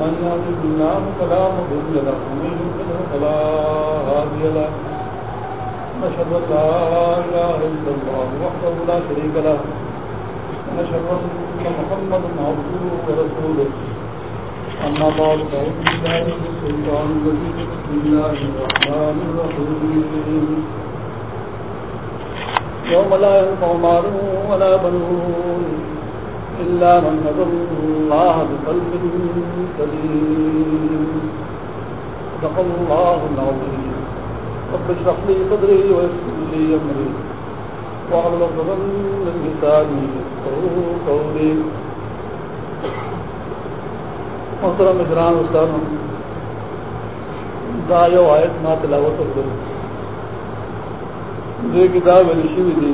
من يهده الله فلا مضل له، ومن يضلل فلا هادي له. نشهد ان لا اله الا الله وحده لا شريك له. ونشهد ان محمدا عبده ورسوله. أما بعد، فأعوذ بالله من الشيطان الرجيم. بسم الله الرحمن الرحيم. يوم لا ينفع مال ولا بنون إلا من أتى الله بقلب سليم. صدق الله العظيم. رب اشرح لي صدري ويسر لي أمري. واحلل عقدة من لساني يفقهوا قولي. محترم اجران استاد دا یو آیت ما تلاوت وکړ دې کتاب ولشي وی دي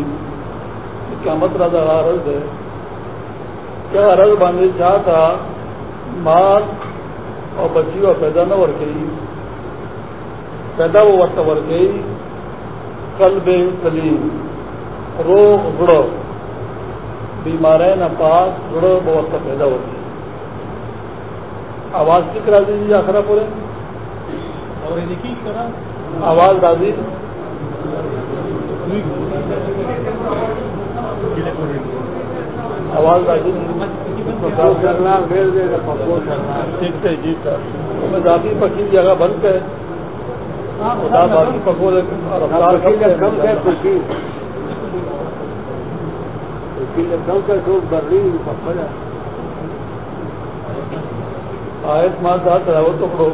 قیامت را دا غرض ده کیا غرض باندې چاہتا مال او بچی او پیدا نہ ورکړي پیدا و ورته ورکړي قلب سلیم روغ بیمارای نه پاک غړو به ورته پیدا ورکړي آواز کی کرا دیجیے آخرا پورے آواز راضی۔ آواز راضی جی۔ سر۔ میں ذاتی پکی جگہ بند ہے باقی ہے بر پکڑا آیت ماں ساتھ تلاوت تو پڑھو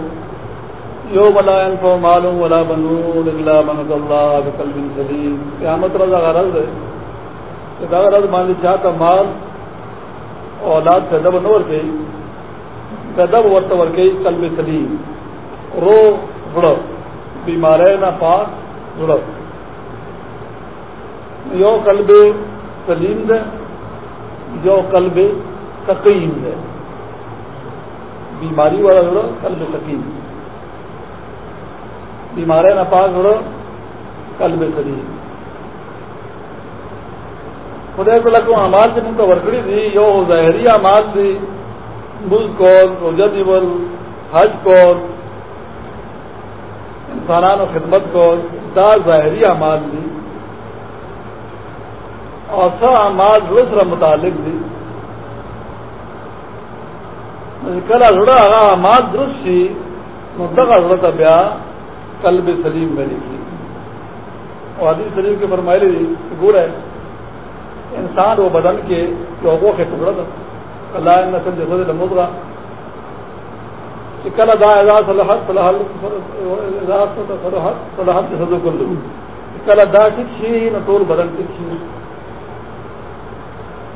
یو بلا انفو معلوم ولا بنون من اللہ بقلب سلیم۔ قیامت رضا غرض ہے۔ کہ دا مان لی چاہتا مال اولاد پیدا بنور گئی پیدا ورت ور گئی قلب سلیم۔ رو گڑو بیمارے نہ پاک گڑو یو قلب سلیم دے، یو قلب تقیم دے۔ بیماری والا جڑو، قلب سکیم بیمارے نپاس جڑو، قلب سلیم۔ خدے کو لگو امال سے منتو ورکڑی تھی یو ظاہری امال تھی ملک کول روزہ دیول حج کول انسانان و خدمت کول دا ظاہری امال تھی اور سا امال دوسرا متعلق تھی یعنی کلا زڑا آگا مال درست سی مدغا زڑا تا بیا قلب سلیم میں لکھی۔ اور حدیث سلیم کے فرمائے گور ہے۔ انسان وہ بدن کے لوگوں کے ٹکڑا تھا اللہ نسل جسد لمدرا۔ کل ادا اعزاز صلاحت صلاحت صلاحت جسد کل کل ادا ٹھیک چھی نہ ٹول بدن ٹھیک چھی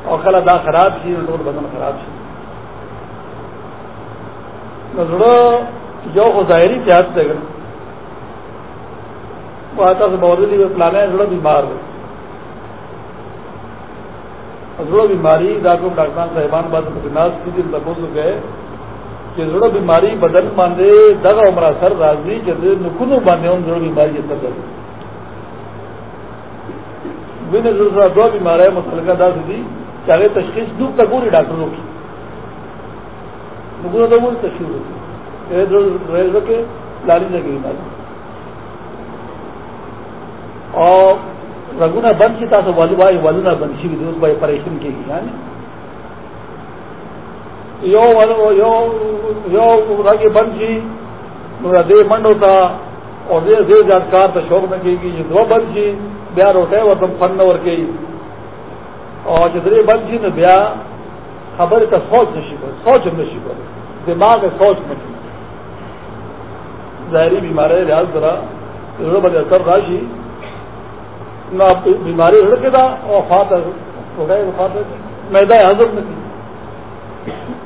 اور کل ادا خراب چھی نہ ٹول بدن خراب چھی نظرو جو ظاہری صحت سے گئے وہ آتا سے بہت پلانے جڑو بیمار ہوئے زڑو بیماری ڈاکٹر ڈاکٹر صاحبان بات ناز کی دن تک گئے کہ زڑو بیماری بدن باندھے دگا عمرہ سر راضی کہ نکنو باندھے ان زڑو بیماری یہ سر راضی نے ضرور دو بیمار ہے متعلقہ دا سی چاہے تشخیص دور تک پوری ڈاکٹروں کی۔ نکنو تو پوری تشخیص ہوتی رکھے لاری جگہ بیماری۔ اور رگونا بند کی تاسو والو بھائی والونا بند سی دوست بھائی پریشان کی گئی یعنی یو والو یو یو رگی بند سی میرا دے منڈ ہوتا اور دے دے جانکار تو شوق نہ کی گئی دو بند سی بیا روٹے اور تم فن نور گئی اور جدرے بند سی نہ بیا خبر کا سوچ نشی کر سوچ نشی کر دماغ سوچ نشی ظاہری بیماری ریاض ذرا بڑے اثر راشی بیماری ہڑکے تھا اور فات میدا حضرت میں تھی۔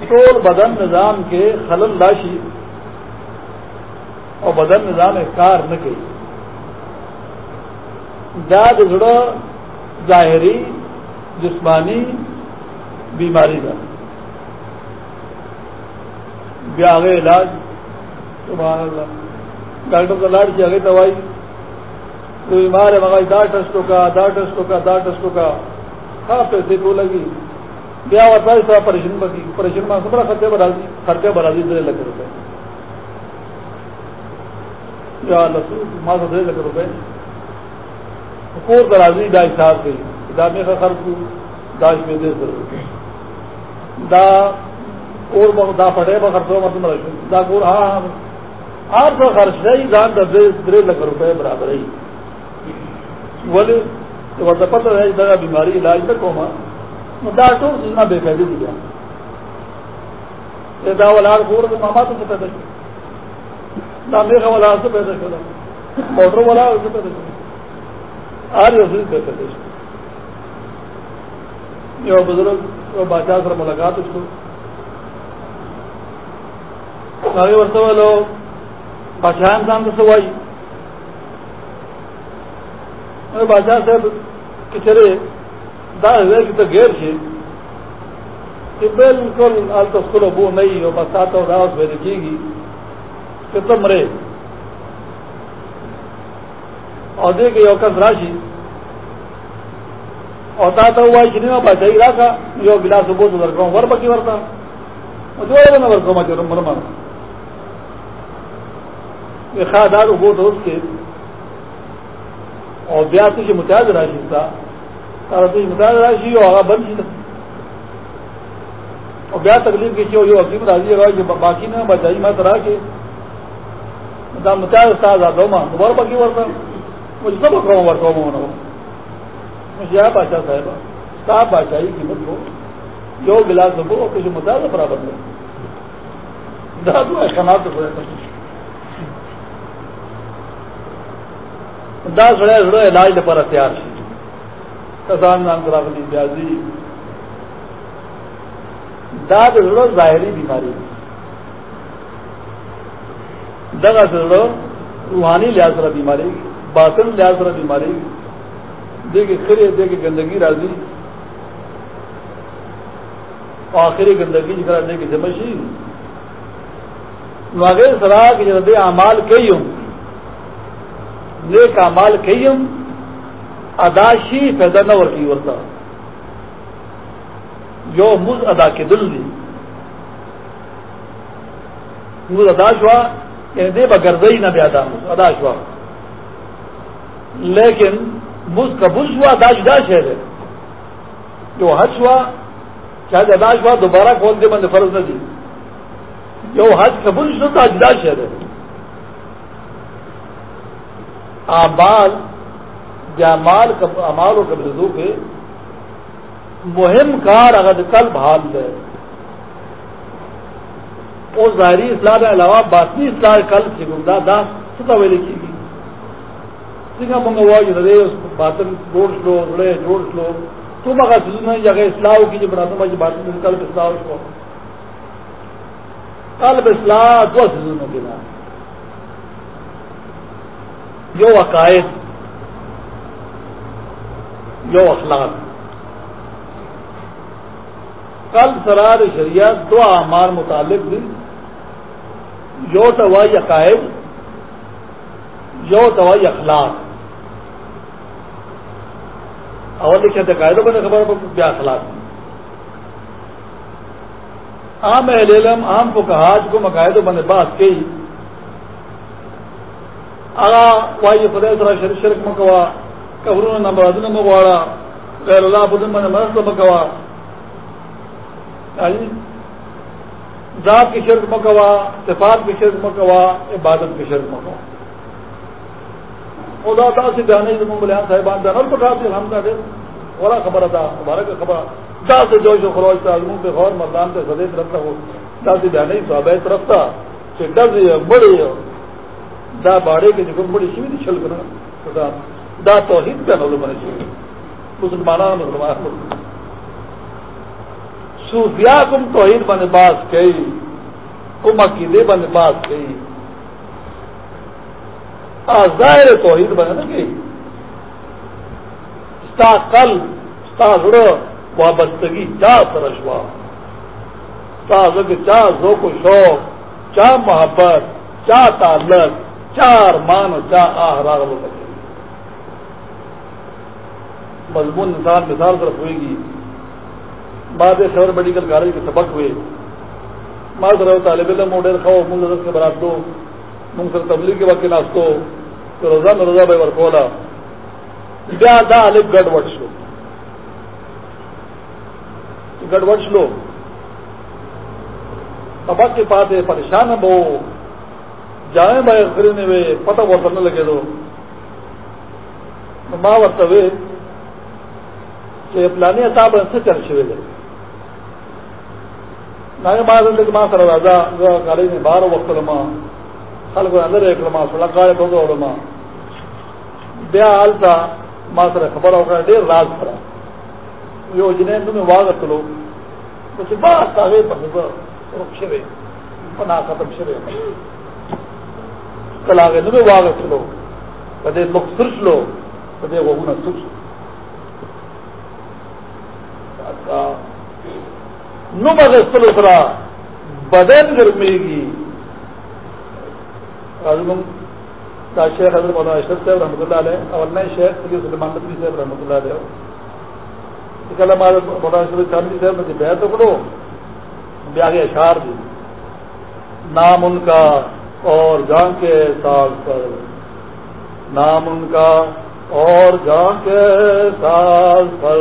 ٹول بدن نظام کے خلل لاشی۔ اور بدن نظام کار نہ گئی داد جڑو ظاہری، جسمانی بیماری کا آگے علاج۔ ڈاکٹر کا علاج کیا گئی دوائی۔ تو بیمار ہے مگر دا ٹسٹوں کا دا ٹسٹوں کا دا ٹسٹوں کا۔ ہاں پیسے کو لگی۔ بیا ہوتا ہے تھوڑا پریشان بکی پریشان میں بڑا خرچے بڑھا دی۔ خرچے بڑھا دی دے لکھ روپے۔ یا لسو ماں سے دے لکھ روپے۔ کو درازی دا حساب گئی دامے کا خرچ داش میں دے روپے دا اور دا پڑے با خرچوں میں تم دا کور ہاں ہاں۔ آپ کا خرچ ہے دان دے لکھ روپے برابر ہی۔ بولے تو پتہ ہے جگہ بیماری علاج نہ کوما ڈاکٹر سوچنا بے فائدے دیا دا ولاد پور تو ماما تو پیدا کیا نامے کا ولاد سے پیدا کرا موٹر والا سے پیدا کرا آج اسی پہ پیدا یہ بزرگ بادشاہ سر ملاقات اس کو۔ آگے بڑھتے ہوئے بادشاہ انسان تو سوائی۔ بادشاہ صاحب کچرے دس ہزار کی تو گیر سے کہ بالکل آج تو اسکول بو نہیں ہو، بس آتا ہو رہا میں کی گی کہ تم مرے۔ اور دے گئی اوکس راشی اور تا ہوا سنیما بادشاہی رکھا یہ گلاس بہت ورکا ہوں ور بکی ورتا۔ جو ہے نا ورکا میں مرما یہ خاص بہت اس کے اور بیا تجھے متحد راشی تھا متحد راشی اور آگا بند سی اور بیا تکلیف کی چیز یہ حکیم راضی ہے کہ باقی نے بچائی میں طرح کے متحد استاد آتا ماں دوبارہ باقی ورتا مجھے سب رکھا ہوں ورتا ہوں ہونا مجھے آپ بادشاہ صاحب صاحب بادشاہی قیمت کو جو گلاس ہو کسی متحد برابر نہیں۔ دادو ہے خناب دا سڑے سڑے علاج پر تیار شي کسان نام کرافلی بیازی دا سڑو ظاہری بیماری۔ دگا سڑو روحانی لحاظ رہا بیماری، باطن لحاظ رہا بیماری۔ دیکھے کھڑے دیکھے گندگی راضی۔ آخری گندگی جگہ دیکھے جمشی ناگے سراہ کی جگہ اعمال کئی ہوں نیک مال کئیم اداشی پیدا نہ ورکی ورتا۔ جو مز ادا کے دل دی۔ مز ادا شوا یعنی دے بگردئی نہ بیادا مز ادا شوا۔ لیکن مز قبول ہوا ادا جدا شہر ہے جو حج ہوا شاید ادا ہوا دوبارہ کھول دے بند فرض نہ دی۔ جو حج قبول شو جدا شہر ہے امال مال امال و قبضوں کے مہم کار اگر کل بحال دے۔ وہ ظاہری اسلام کے علاوہ باطنی اسلام کل سکھا دا ستا ویلے کی گئی۔ سنگا منگوا رے باطن جوڑ لو رڑے جوڑ لو۔ تم اگر سیزن جگہ اسلام کی جو بنا دوں باطن کل اسلام اس کو کل اسلام دو سیزنوں کے نام یو عقائد، یو اخلاق۔ کل سرار شریعت دو اعمال متعلق بھی یو توائی عقائد، یو توائی اخلاق۔ اور لکھے تھے قاعدوں میں نے خبر کیا اخلاق۔ عام اہل علم، عام کو کہا کو مقاعدوں میں نے بات کی۔ آگا وائی خدای سره شرک شرک مکوا قبرونه نه بادونه مغواړه غیر الله بدن باندې مرسته مکوا یعنی ذات کی شرک مکوا صفات کی شرک مکوا عبادت کی شرک مکوا خدا تا سے جانے زمون بلیان صاحبان دا نر پٹھا سے ہم دا دے ولا خبر تھا مبارک خبر دا سے جوش و خروج تھا زمون پہ غور مردان سے سدے طرف تھا وہ دا سے جانے صحابہ طرف تھا کہ ڈز بڑے دا باڑے کے جو بڑی سی بھی چھل کرنا دا توحید کا نظر بنے چاہیے مسلمان مسلمان صوفیا کم توحید بن باس کئی، کم عقیدے بن باس کئی۔ ظاہر توحید بنے نا کہ ستا کل ستا زڑو وابستگی چا سرشوا۔ ستا زگ چا ذوق و شوق، چا محبت، چا تعلق۔ چار مان چا آہرار وہ بچے مضمون انسان مثال طرف ہوئے گی۔ بعد خبر میڈیکل کالج کے سبق ہوئے۔ ماں رہو طالب علم موڈل کھاؤ منگ کے برات دو۔ منگ سر تبلیغ کے وقت ناستو تو روزہ میں روزہ بھائی ورکولا بیا دا الگ گڑ وٹ شلو گڑ وٹ شلو سبق کے پاس ہے پریشان بہو جائیں بھائی خریدنے ہوئے پتہ وہ کرنے لگے دو ماں ورتوے کہ پلانی صاحب سے چرچ ہوئے گئے ماں ماں سر راجا گاڑی میں باہر وقت لما خل کو اندر ایک لما سڑک گاڑی بندو لما بیا حال تھا، ماں سر خبر ہو کر ڈیر راز کرا یہ جنہیں تمہیں واگ چلو کچھ بات آگے شرے بنا ختم شرے کل آگے تمہیں واگ چلو کدے لوگ سرچ لو کدے وہ نہ سرچ اچھا۔ نسرا بدن گرمی گی شیخ حضرت مولانا اشرف صاحب رحمۃ اللہ علیہ اور نئے شیخ سید سلمان نبی صاحب رحمۃ اللہ علیہ۔ کل ہمارے مولانا اشرف چاندی صاحب نے بیت پکڑو بھی آگے اشار دی۔ نام ان کا اور جان کے سال پر نام ان کا اور جان کے سال پر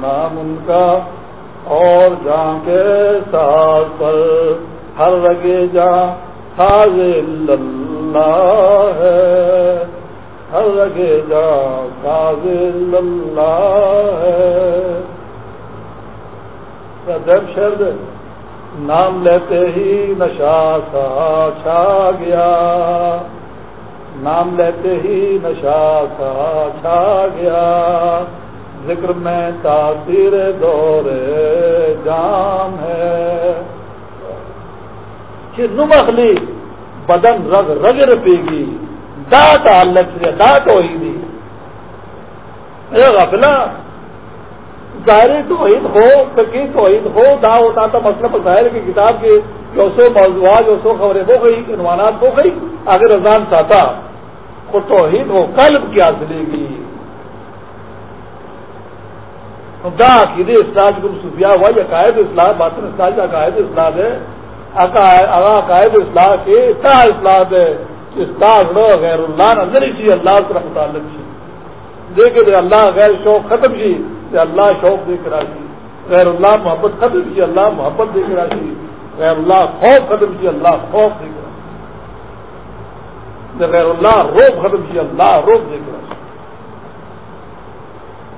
نام ان کا اور جان کے سال پر ہر لگے جا اللہ ہے۔ ہر لگے جا اللہ ہے۔ شرد نام لیتے ہی نشا سا چھا گیا نام لیتے ہی نشا سا چھا گیا ذکر میں تاثیر دور جام ہے کہ نمخلی بدن رگ رگ رپے گی دات الگ سے دات ہوئی دی غفلا ظاہری توحید ہو فقی توحید ہو، دا ہوتا تھا مطلب ظاہر کی کتاب کے جو سو موضوعات، جو سو خبریں ہو گئی، عنوانات ہو گئی اگر رضان چاہتا وہ توحید ہو، قلب کیا دلے گی۔ دا عقید اسلام کو صوفیہ ہوا، یہ عقائد اسلام باطن اسلام کا عقائد اسلام ہے عقائد اسلام کے اتنا اسلام ہے استاد غیر اللہ نظر چیز اللہ سے متعلق چیز دیکھے اللہ غیر شوق ختم کی اللہ شوق دے کے راشی غیر اللہ محبت ختم کی اللہ محبت دے کے راشی غیر اللہ خوف ختم کی اللہ خوف دے کے راشی غیر اللہ روب ختم کی اللہ روب دے کے راشی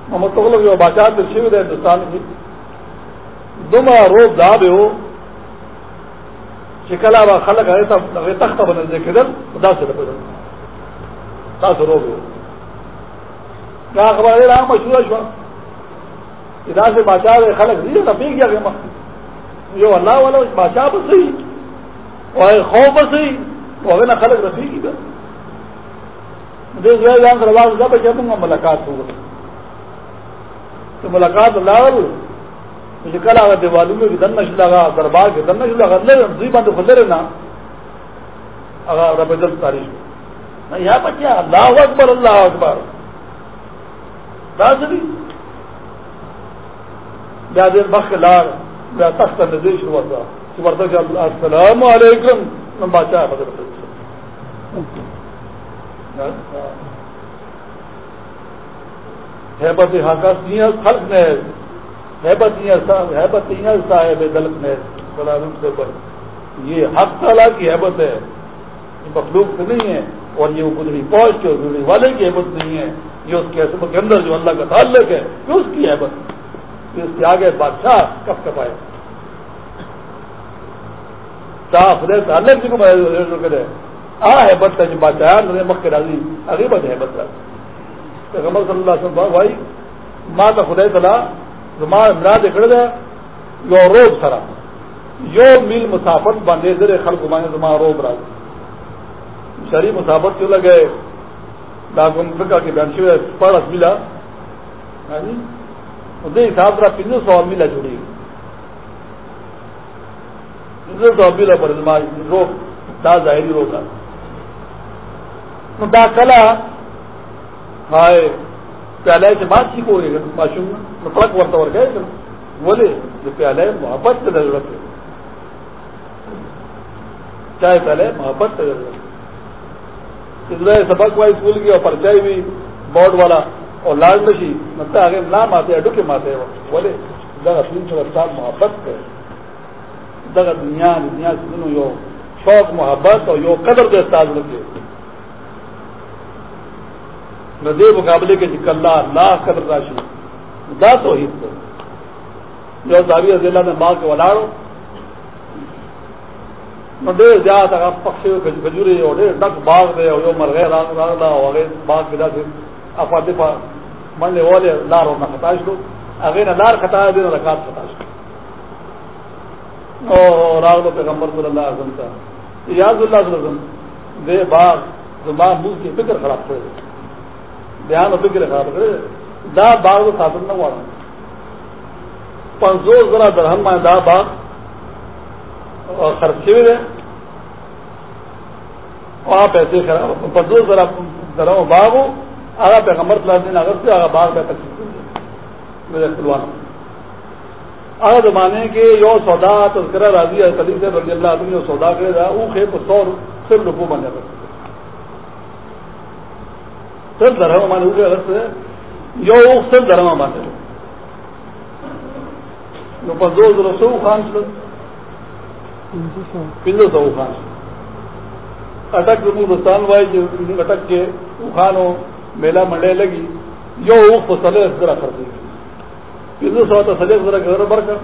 محمد تغلق جو بادشاہ میں شیور ہے ہندوستان کی۔ دما روب دا بے ہو۔ شکلا با خلق ہے تخت بنے دیکھے دل خدا سے رکھو دا سے روب ہو کیا خبر ہے؟ رہا مشہور شوا ادھر سے بادشاہ خلق نہیں رفیق کیا کہ جو اللہ والا بادشاہ پر صحیح اور خوف پر صحیح تو اگر نہ خلق رفیق ہی کر مجھے جان سے رواز جب جب ملاقات ہوگا تو ملاقات اللہ مجھے کل آگا دیوالو میں دن نش لگا دربار کے دن نش لگا دوی بند کھلے رہنا اگر رب دل تاریخ میں یہاں بچہ اللہ اکبر اللہ اکبر۔ راجری بیا دیر بخ لار بیا تخت نزدیک شروع تھا کہ ورتہ کہ السلام علیکم میں بادشاہ حضرت ہیبت حاکس خلق نے ہیبت ہیبت صاحب دلت نے سے پر یہ حق تعالیٰ کی حیبت ہے۔ یہ مخلوق سے نہیں ہے، اور یہ وہ گزری پہنچ کے گزری والے کی حیبت نہیں ہے۔ یہ اس کے حسب کے اندر جو اللہ کا تعلق ہے، یہ اس کی حیبت ہے۔ کہ اس کے آگے بادشاہ کب کب آئے صاف رہے تعلق جی کو کرے آ حیبت ہے جو بادشاہ جی مکھ راضی۔ اگلی بات حیبت ہے پیغمبر صلی اللہ علیہ وسلم بھائی ماں کا خدے تلا ماں امراض اکڑ دے۔ یو روب سرا۔ یو میل مسافت باندھے زر خلق مانے تو ماں روب راج شریف مسابت کیوں لگے ڈاکوم فکا کی بینچ پڑھ ملا ہاں جی؟ ہاں جی اسے حساب سے پندرہ سو ملا چھوڑی پندرہ سو ملا پر روک دا ظاہری روکا دا کلا، ہائے، پیالے سے بات سیکھو گے معشوم فرق ورتا ور گئے بولے جو پیالے محبت سے ضرورت ہے۔ چاہے پہلے محبت سے ضرورت ہے۔ سبق وائی اسکول کی اور پرچائی بھی بورڈ والا اور لال مشی مطلب آگے نام آتے اڈو کے ماتے بولے جگہ تین سو سات محبت ہے جگہ دنیا دنیا سے دنوں یو شوق، محبت اور یو قدر کے استاد رکھے۔ ندی مقابلے کے جی جکل اللہ قدر راشی۔ دا تو ہی جو داوی ضلع میں ماں کے ولاڑو۔ ڈیر زیادہ پکشے کھجوری اور ڈک باغ دے اور مر گئے رنگ رنگ اور باغ کے جاتے افا دفا مرنے والے لار اور نہ ختاش دو اگے نہ لار خطا دے نہ رکھات ختاش او راغ پیغمبر صلی اللہ علیہ وسلم کا یاد اللہ صلی اللہ علیہ وسلم دے باغ، زبان، منہ کی فکر خراب کرے دھیان و فکر خراب کرے دا باغ کو خاطر نہ ہوا پنزور ذرا درہم میں دا باغ اور خرچے ہوئے وہاں پیسے خراب پنزور ذرا درہم باغ ہو آگا پیغمبر صلی اللہ علیہ وسلم اگر سے آگا باغ پہ تک میرے کھلوانا آگا زمانے کے یو سودا، تذکرہ راضی علی سے رضی اللہ عدم جو سودا کرے رہا وہ خیب سو صرف روپو بن جاتا صرف درہم مانے ہوئے اگر سے یو صرف درہم مانے۔ نو پنزو ذرا سو خان سے پنجو سو خان سے اٹک ہندوستان وائی، جو اٹک کے خانوں میلہ منڈے لگی، یو اوخ سلے ذرا خرچ پنجو سو تو سلے ذرا گھر بھر کر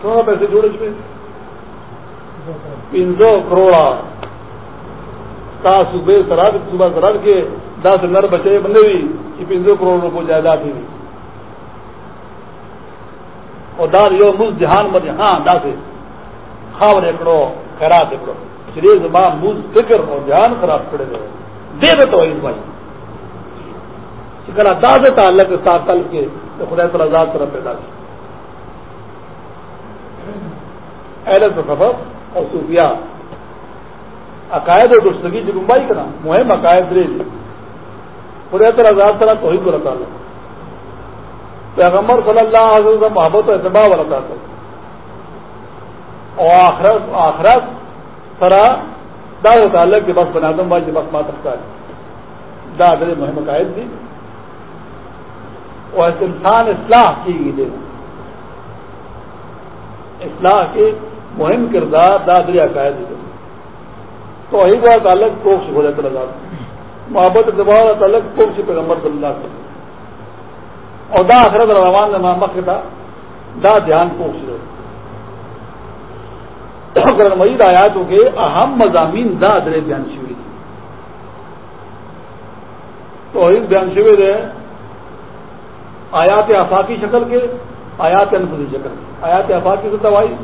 تھوڑا پیسے جوڑے پہ پنجو کروڑا۔ تا صبح سراد صبح سراد کے دس نر بچے بندے بھی کہ پنجو کروڑ روپے جائیداد تھی اور دار یو مز جہان مد ہاں داسے خاور ایکڑو خیرات ایکڑو چلیے زبان مز فکر اور جہان خراب کرے گئے۔ دے دے تو اس بھائی شکلا داز تعلق سات تل کے تو خدا تعالیٰ ذات طرف پیدا کی۔ اہل سفر اور صوفیہ عقائد اور درستگی جو گمبائی کرنا، مہم عقائد رے دی خدا تعالیٰ ذات طرح تو ہی کو تعلق۔ پیغمبر صلی اللہ علیہ وسلم محبت و اعتباع والا تعلق۔ اور آخرت آخرت طرح دا تعلق کے بس بنادم بھائی بس مات رکھتا ہے۔ دا در مہم عقائد دی۔ اور انسان اصلاح کی گئی دے اصلاح کے مہم کردار دادری عقائد تو وہی بات تعلق کوک سے ہو جاتا لگا محبت دباؤ کا تعلق کوک سے پیغمبر صلی اللہ علیہ وسلم۔ اور دا آخرت روان نے مامک تھا دا دھیان کوک سے اگر مزید آیاتوں کے اہم مضامین دا درے بیان شیوی تھی تو بیان شیوی دے۔ آیات آفاقی شکل کے، آیات انفذی شکل کے۔ آیات آفاقی سے دوائی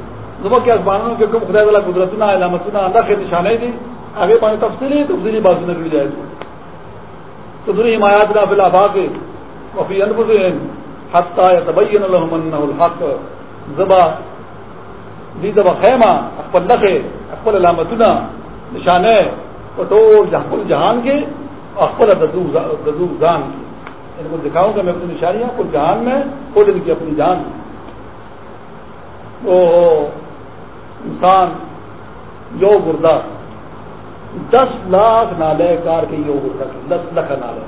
زبا کے اخباروں کے کم خدا اللہ قدرتنا، علامتنا، اللہ کے نشانے دی آگے پانی تفصیلی تفصیلی بات میں گر جائے گی تو دنیا حمایات کا بلا باغ وفی انفذ حتہ تبین الحمن الحق۔ زبا دی زبا خیمہ اکبر لکھے اکبر علامتنا نشانے پٹول جہاں، جہان کے اکبر ددو زان کی ان کو دکھاؤں گا میں اپنی نشانیاں کل جہان میں، خود ان کی اپنی جان۔ او انسان یو گردہ، دس لاکھ نالے کار کے یو گردہ کے دس لاکھ نالے۔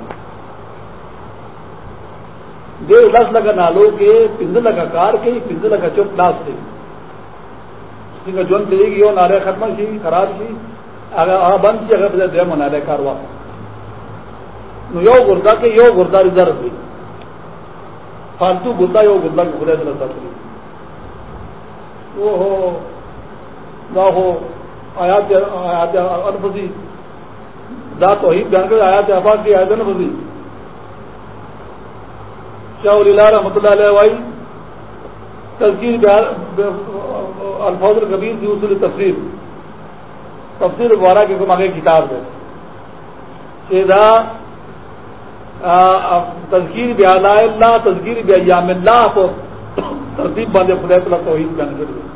جو دس لاکھ نالوں کے، پنج لکھا کار کے، پنج لکھا چپ لاس سے جون دے گی وہ نالے ختم سی خراب سی اگر بند کی اگر دے نالے کار واپس۔ یو گردا کے یو گردا ریزرو ہوئی۔ فالتو گردا یو گردا کے خدا دل سکتی وہ ہو، نہ ہو، آیات آیات انفسی دا تو ہی جان کر آیات آفاق کی آیات انفسی شاہ ولی اللہ رحمۃ اللہ علیہ وائی۔ تذکیر الفاظ القبیر کی اصول تفریح تفصیل غورا کے آگے کتاب دے سیدھا تذکیر بھی اللہ، تذکیر بھی ایام اللہ کو ترتیب باندھے خدا تلا توحید بیان کر دیا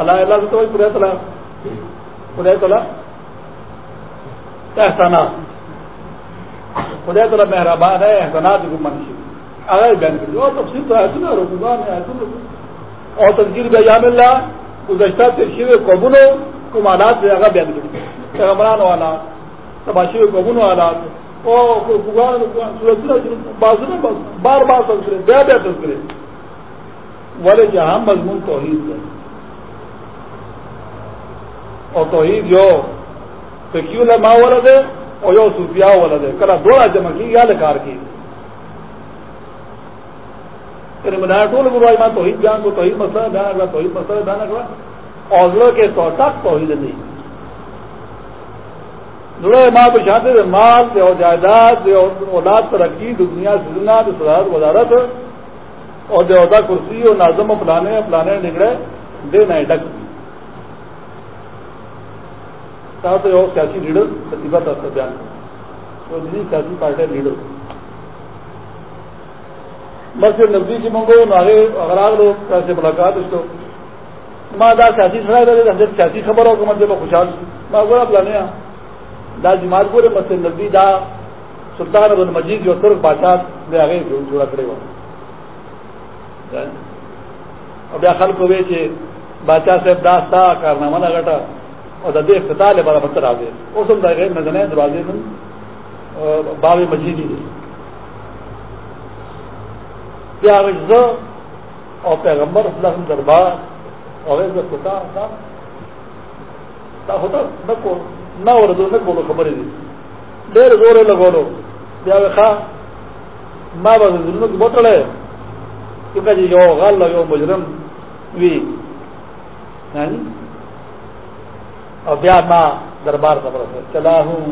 اللہ اللہ سے تو خدا تلا خدا تلا احسانات۔ خدا تلا مہربان ہے، احسانات کو منشی اگر بیان کر دیا اور تفصیل تو ایسے نہ رکو میں ایسے اور تذکیر بھی ایام اللہ، گزشتہ تشیر قبول کمالات سے اگر بیان کر دیا پیغمبران والا تباشیر قبول والا بار بار تذکرے بیا بیا تذکرے والے جہاں مضمون توحید ہے۔ اور توحید جو فکیو لما ولد ہے اور یو صوفیا ولد ہے۔ کلا دو جمع کی، یا لکار کی۔ یعنی بنایا ٹول بروائی ماں توحید بیان کو، توحید مسئلہ بیان اگلا توحید مسئلہ بیان اگلا اور کے طور تک توحید نہیں۔ جڑے ماں پہ شانتے دے مال دے اور جائیداد دے اولاد ترقی دنیا سزنا دے صدارت وزارت اور دے عہدہ کرسی اور نازم و پلانے پلانے نگڑے دے نئے ڈک ساتھ اور سیاسی لیڈر پرتیبا تک بیان۔ اور جنہیں سیاسی پارٹی لیڈر۔ بس یہ نزدیک کی منگو ناگے اگر آگ لوگ کیسے ملاقات اس کو۔ ماں دا سیاسی سڑا سیاسی خبر ہو کہ مجھے خوشحال۔ ماں گوڑا پلانے ہیں دا جماعت پورے مسجد نبی دا سلطان ابن مجید جو ترک بادشاہ میں آگے جوڑا کرے گا۔ اب خل کو ویچے بادشاہ صاحب داس تھا کارنامہ نہ گٹا اور ددے افتتاح بارہ پتھر آ گئے وہ سب گئے نظر دروازے میں باب مجید ہی کیا اور پیغمبر اللہ دربار، اور ہوتا نہ کو نہ اور دو نہ بولو خبر دی ډېر زور لګولو. بیا ښا، ما به زړونو کې بوتله کیونکہ جی یو غل یو مجرم وی یعنی؟ اور بیا ما دربار خبر ہے چلا ہوں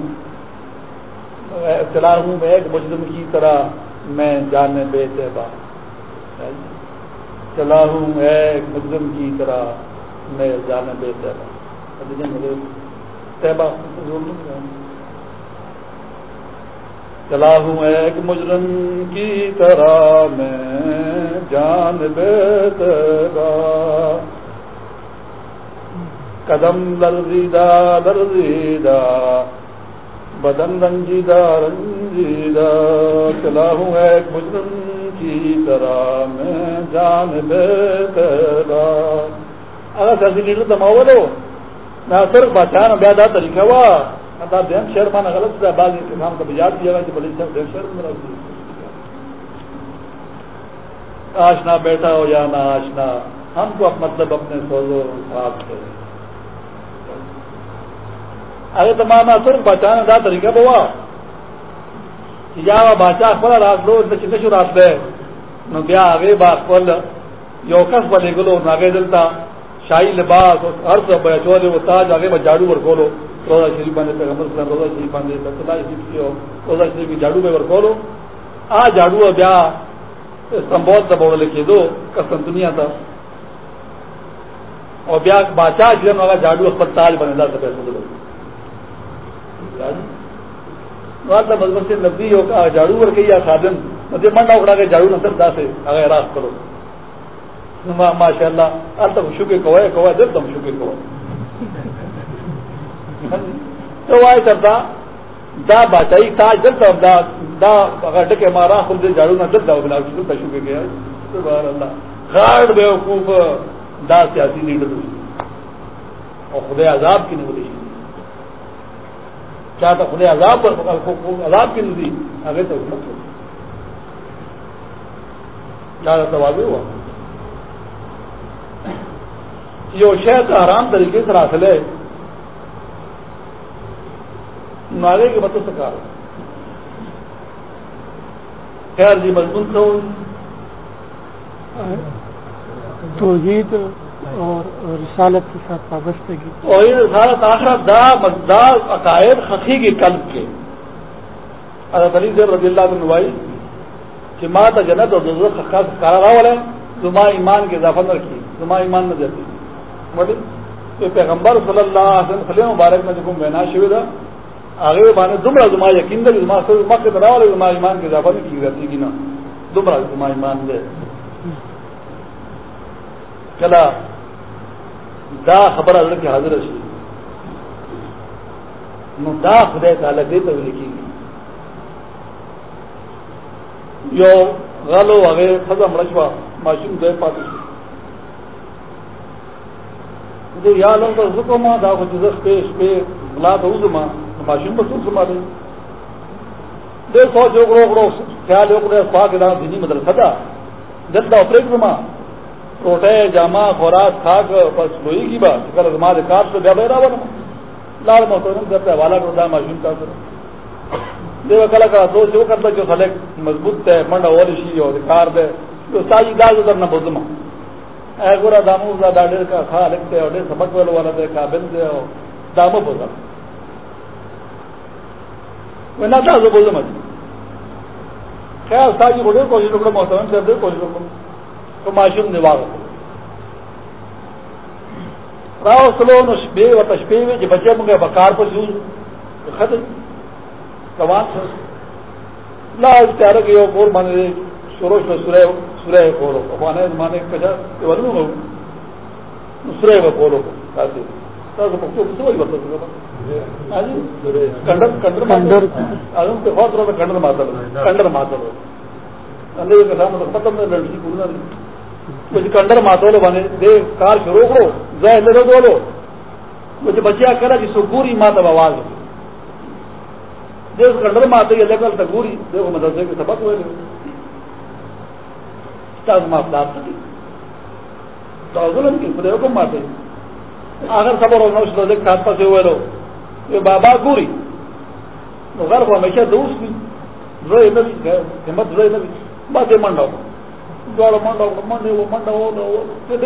چلا ہوں میں ایک مجرم کی طرح میں جانے بے تہبا یعنی؟ چلا ہوں ایک مجرم کی طرح میں جانے بے تحبا تہبا چلا ہوں ایک مجرم کی طرح، میں جان بے قدم لرزیدہ لرزیدہ، بدن رنجیدہ رنجیدہ۔ چلا ہوں ایک مجرم کی طرح، میں جان بے اگر سیاسی لیڈر تماول ہو نہ صرف بادشاہ نہ بیادا طریقہ ہوا دا دین شہر مانا غلط ہے بعض انتظام کا بجار دیا گا کہ بڑی صاحب دین شہر میں آشنا بیٹھا ہو یا نہ آشنا، ہم کو اب مطلب اپنے سوزو خراب کرے اگر تمام صرف بادشاہ نے دا طریقہ ہوا کہ یا بادشاہ خپل رات لو نہ چنشو رات دے۔ نو بیا آگے با خپل یو کس بلے گلو ناگے دلتا۔ شاہی لباس ہر سب چودے وہ تاج آگے میں جاڑو ور کھولو، روزہ شریف باندھے، پیغمبر صلی اللہ روزہ شریف باندھے شریف کی ہو روزہ شریف کی جاڑو میں ور کھولو۔ آ جاڑو بیا سمبوت کا بوڑ لکھے دو کسن دنیا تھا اور بیا بادشاہ جن والا جاڑو پر تاج بنے دا سب مذہب سے نبی ہو جاڑو ور کے یا سادن۔ مجھے منڈا اکڑا کے جاڑو نظر دا سے اگر راست کرو۔ ماشاء اللہ ال تم شکر کوائے کوائے دل تم شکر کوائے تو وائے کرتا دا بچائی تاج دل تم دا دا اگر ڈکے مارا، خود دے جاڑو نہ دل دا، بنا شکر تا شکر گیا سبحان اللہ۔ غاڑ بے وقوف، دا سیاسی لیڈر اور خدا عذاب کی نہیں بولی کیا تھا عذاب پر، عذاب کی نہیں دی آگے تو کیا توازے ہوا۔ جو شہد آرام طریقے سے حاصل ہے نالے کے مدد سے کار. خیر جی مضمون تو توحید اور رسالت کے ساتھ وابستگی. توحید رسالت آخرت دا مزدار عقائد کی قلب کے. حضرت علی سے رضی اللہ بن نوائی کہ ماں تا جنت اور کارا راول ہے زما ایمان کے اضافہ نہ رکھی زما ایمان نہ دیتی تو پیغمبر صلی اللہ علیہ وسلم خلی مبارک میں جو بہنا شیو تھا آگے بانے دمرا زما یقین دے زما سے زما کے بنا والے زما ایمان کی اضافہ نہیں کی جاتی کی نا دمرا زما ایمان دے. کلا دا خبر حضرت کی حاضر شی نو دا خدای تعالی دې ته ولیکي یو غلو هغه خزم رشوا ماشین دې پاتې شو دې یا لږ زکو ما دا خو چې زخ پېښ په غلا ته وځم ماشین په څه سماره دې سوچ وکړو وکړو خیال یو وکړو پاک دا دینی مدرسه ده دلته پرېږدم ما۔ روٹے، جامع، خوراک، کھاک، بس لوئی کی با بات کل ہمارے کار سے جب رہا بنا۔ لال محترم کرتے حوالہ کرتا معشوم کا سر دیو کلا کا دو جو کرتا جو سلے مضبوط ہے منڈا اور شی اور کار دے۔ تو ساجی داج ادھر نہ بدما گورا دامو دا ڈاڈر کا کھا لکھتے اور سبق ویل والا دے قابل دے اور دامو بولا وہ نہ تھا بدما خیر ساجی بولے کوشش کرو محترم کر دے کوشش کرو تو معشوم نواغ راو سلو نو شپے و تشپے میں جو بچے منگے بکار پر جوز۔ خط۔ روان سر لا اختیار کے یو کور مانے شروع شروع سورے سورے کورو مانے مانے کجا ورنو ہو۔ سورے و کورو کاتے تاسو پکتو کسو وی ورطا کنڈر کنڈر کنڈر۔ اندر ختم لڑکی کورنا کچھ کنڈر ماتولو بنے دے کار شروع کچھ بچیا کرا جس کو گوری ماتا بواز دے اس کنڈر ماتے یہ دیکھو مدرسے کے سبق ہوئے۔ تاز ماف دار سکی تو ظلم کی خدے حکم ماتے آخر صبر اور نوش لوزے کھات پاسے ہوئے لو یہ بابا گوری. تو غرب ہمیشہ دوست بھی روئے نبی ہمت روئے نبی. باتیں منڈا ہو دوڑ منڈا ہو منڈے وہ منڈا ہو وہ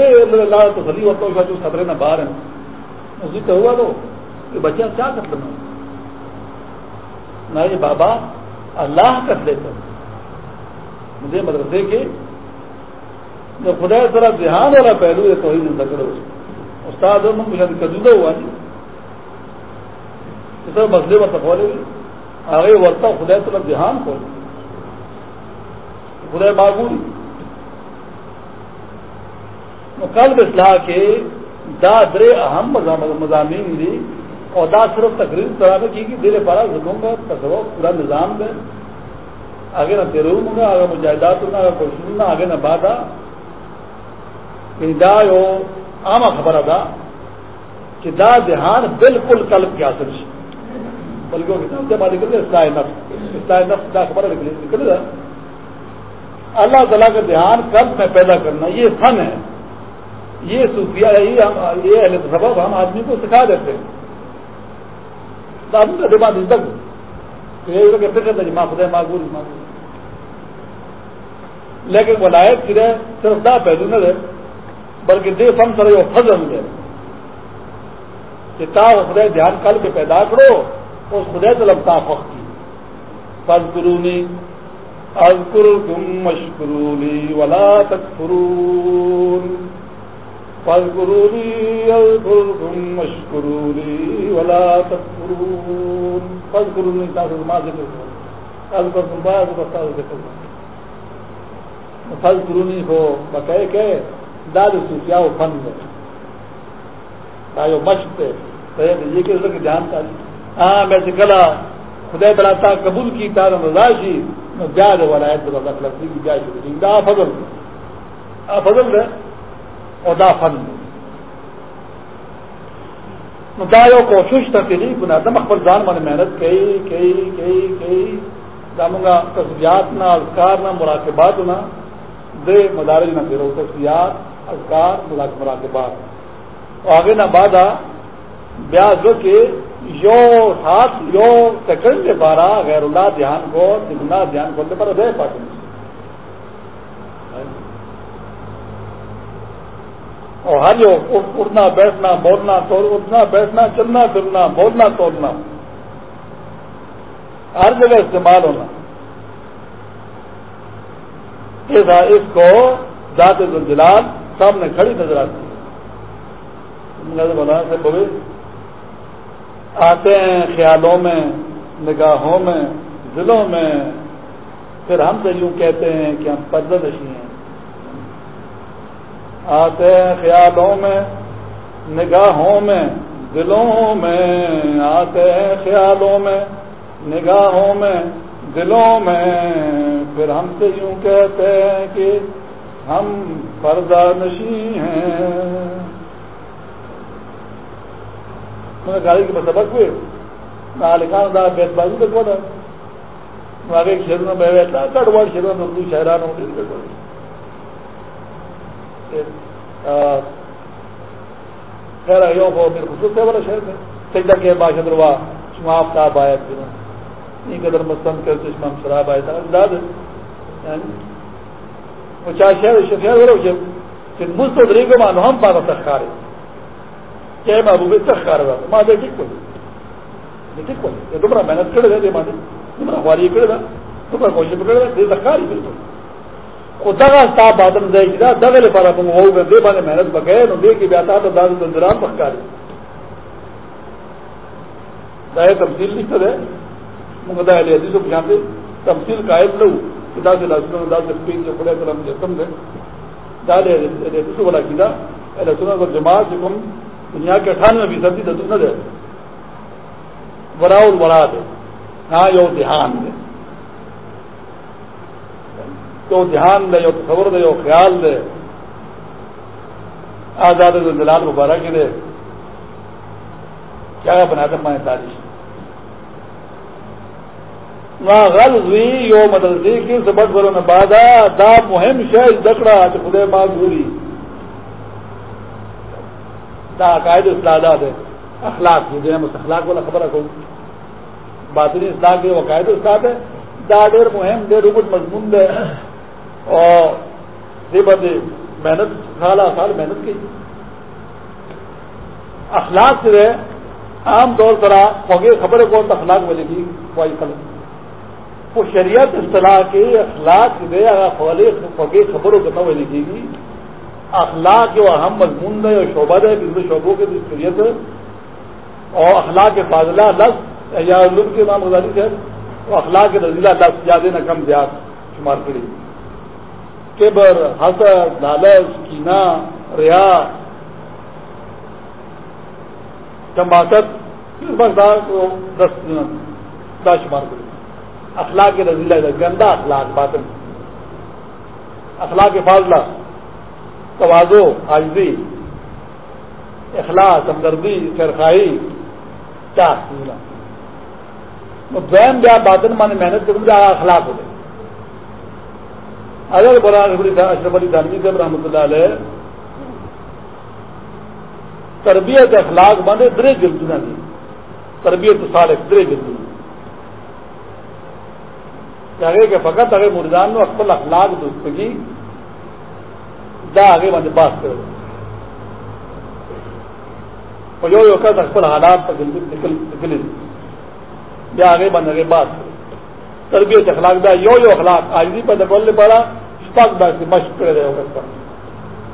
لا تو سلی ہوتا ہوگا جو خطرے نہ باہر ہیں اسی تو ہوا تو کہ بچہ کیا کر لینا نہ یہ بابا اللہ کر لیتا مجھے مدرسے کے جو خدا ذرا دھیان والا پہلو ہے، تو ہی نہیں استاد کجودہ ہوا نہیں۔ اس مسئلے پر تفولے آگے ورتا خدا طرف دھیان کھول خدا معقول قلب اصلاح کے دا در اہم مضامین دی۔ اور دا صرف تقریر طرح کی کہ دیر پارا زدوں کا تصور پورا نظام دے آگے نہ تیرون ہوگا آگے مجاہدات ہوگا آگے کوشش نہ آگے نہ بادا دا یو عام خبر ادا کہ دا دھیان بالکل قلب کے حاصل بلکہ وہ کتاب جب نکل اسلائے نفس۔ اسلائے نفس دا خبر نکل رہا اللہ تعالیٰ کا دھیان قلب میں پیدا کرنا، یہ فن ہے۔ یہ صوفیہ یہ اہل سبب ہم آدمی کو سکھا دیتے ہیں۔ آدمی کا دماغ تک فکر جی، ماں خدا معقول معقول لیکن ولایت کی رہے صرف دا پہلو نہ رہے۔ بلکہ دے فن سر وہ فضل ہے کہ تا خدے دھیان کل کے پیدا کرو اس خدے طلب تا فخ کی۔ فض قرونی اذکر تم مشکرونی ولا تکفرون۔ فاذكروني يذكركم واشكروني ولا تكفرون فاذكروني تاسو ما ذکر کوو اذكركم بعض تاسو ذکر کوو فاذكروني هو بکای کې دا د سوچاو فن دی دا یو مشق دی ته دې کې څه ځان تا جی۔ ہاں میں کلا خدای تعالی تا قبول کی، تا رضا شي نو بیا د ولایت د الله لفظي کی بیا شي دا فضل۔ فضل ده اور دا فن ده نو دا یو کوشش تھا کہ نہیں بنا دم اخبر جان میں نے محنت کئی کئی کئی کئی۔ داموں تصویات نہ اذکار نہ مراقبات نہ دے مدارج نہ پھر تصویات اذکار مراقبات اور آگے نہ بادہ بیاض کے یو ہاتھ یو سیکنڈ کے بارہ غیر اللہ دھیان کو دگنا دھیان کو پر دے پاتے اور ہر جو اٹھنا، بیٹھنا بولنا اٹھنا، بیٹھنا، چلنا، پھرنا بولنا توڑنا۔ ہر جگہ استعمال ہونا۔ اس کو ذات الجلال سامنے کھڑی نظر آتی ہے۔ مولانا سے بوے، آتے ہیں خیالوں میں، نگاہوں میں ضلعوں میں، پھر ہم سے یوں کہتے ہیں کہ ہم پردہ نشی ہیں۔ آتے ہیں خیالوں میں، نگاہوں میں، دلوں میں، آتے ہیں خیالوں میں، نگاہوں میں، دلوں میں، پھر ہم سے یوں کہتے ہیں کہ ہم پردہ نشی ہیں۔ گاڑی جی کے سبق ہوئے لکھا تھا بیت بازو تک بولا آگے شہروں میں بیٹھا کٹ بڑ شہروں میں اردو شہران ہوں خیر یو ہو میرے خصوص ہے والا شہر میں۔ سجدہ کے باشد روا شماف صاحب آیا۔ دنوں نہیں قدر مستم کر چشمہ شراب آیا تھا داد وہ محبوب محنت کوشش بالکل دے محنت بکے. نو دے نہیں کرے مگدہ قائد لو. خدا سے لازم دا سے پین جو پڑے کلام جسم دے دالے حدیث کو بلا کیدا اہل سنت و جماعت جو کم دنیا کے اٹھانوے فیصد ددو نہ دے۔ وراء الورا دے۔ ہاں یو دھیان دے۔ تو دھیان دے، یو تصور دے، یو خیال دے۔ آزاد دلال مبارک دے۔ کیا بنا دے میں تاریخ؟ غل ہوئی یو مدرسی کی سبق برو نے بادا دا مہم شہ دکڑا تو خدے ماں گوری دا عقائد اصلاحات ہے اخلاق کی جو ہے اخلاق والا خبر رکھو باطنی اصلاح کے عقائد اصلاح ہے دا ڈیر مہم ڈیر روبٹ مضمون دے. اور بد محنت سال سال محنت کی. اخلاق سے عام طور پر فوگے خبر کو اخلاق ملے گی، وائی وہ شریعت اصطلاح کے اخلاق دے، اگر خبروں کو نہ لکھے گی اخلاق جو اہم مضمون ہے اور شعبہ ہے دوسرے شعبوں کے شریعت اور اخلاق کے فاضلہ لفظ، یا لطف کے امام غزالی سے وہ اخلاق کے نزیلہ لفظ زیادہ نہ کم، زیاد شمار کرے کیبر حسد، لالچ کینا ریا کماست دس دس شمار کرے اخلاق کے نزیلہ گندا اخلاق باطن اخلاق فاضلہ، توازو حاضری اخلاق ہمدردی سرخائی کیا دویم بیا باطن مانے محنت کروں گا اخلاق ہو جائے اگر بڑا اشرف علی دانوی صاحب رحمۃ اللہ علیہ تربیت اخلاق مانے درے جلدنا دی۔ تربیت صالح درے جلدنا آگے کہ فقط اگر مردان میں اکبل اخلاق دوستگی دا آگے بندے بات کرو۔ اور جو یو کر اکبل حالات پر نکل یا آگے بند آگے بات تربیت اخلاق دا یو یو اخلاق۔ آج بھی پتہ بولنے پڑا اسپاک دا سے مشق کرے رہے ہوگا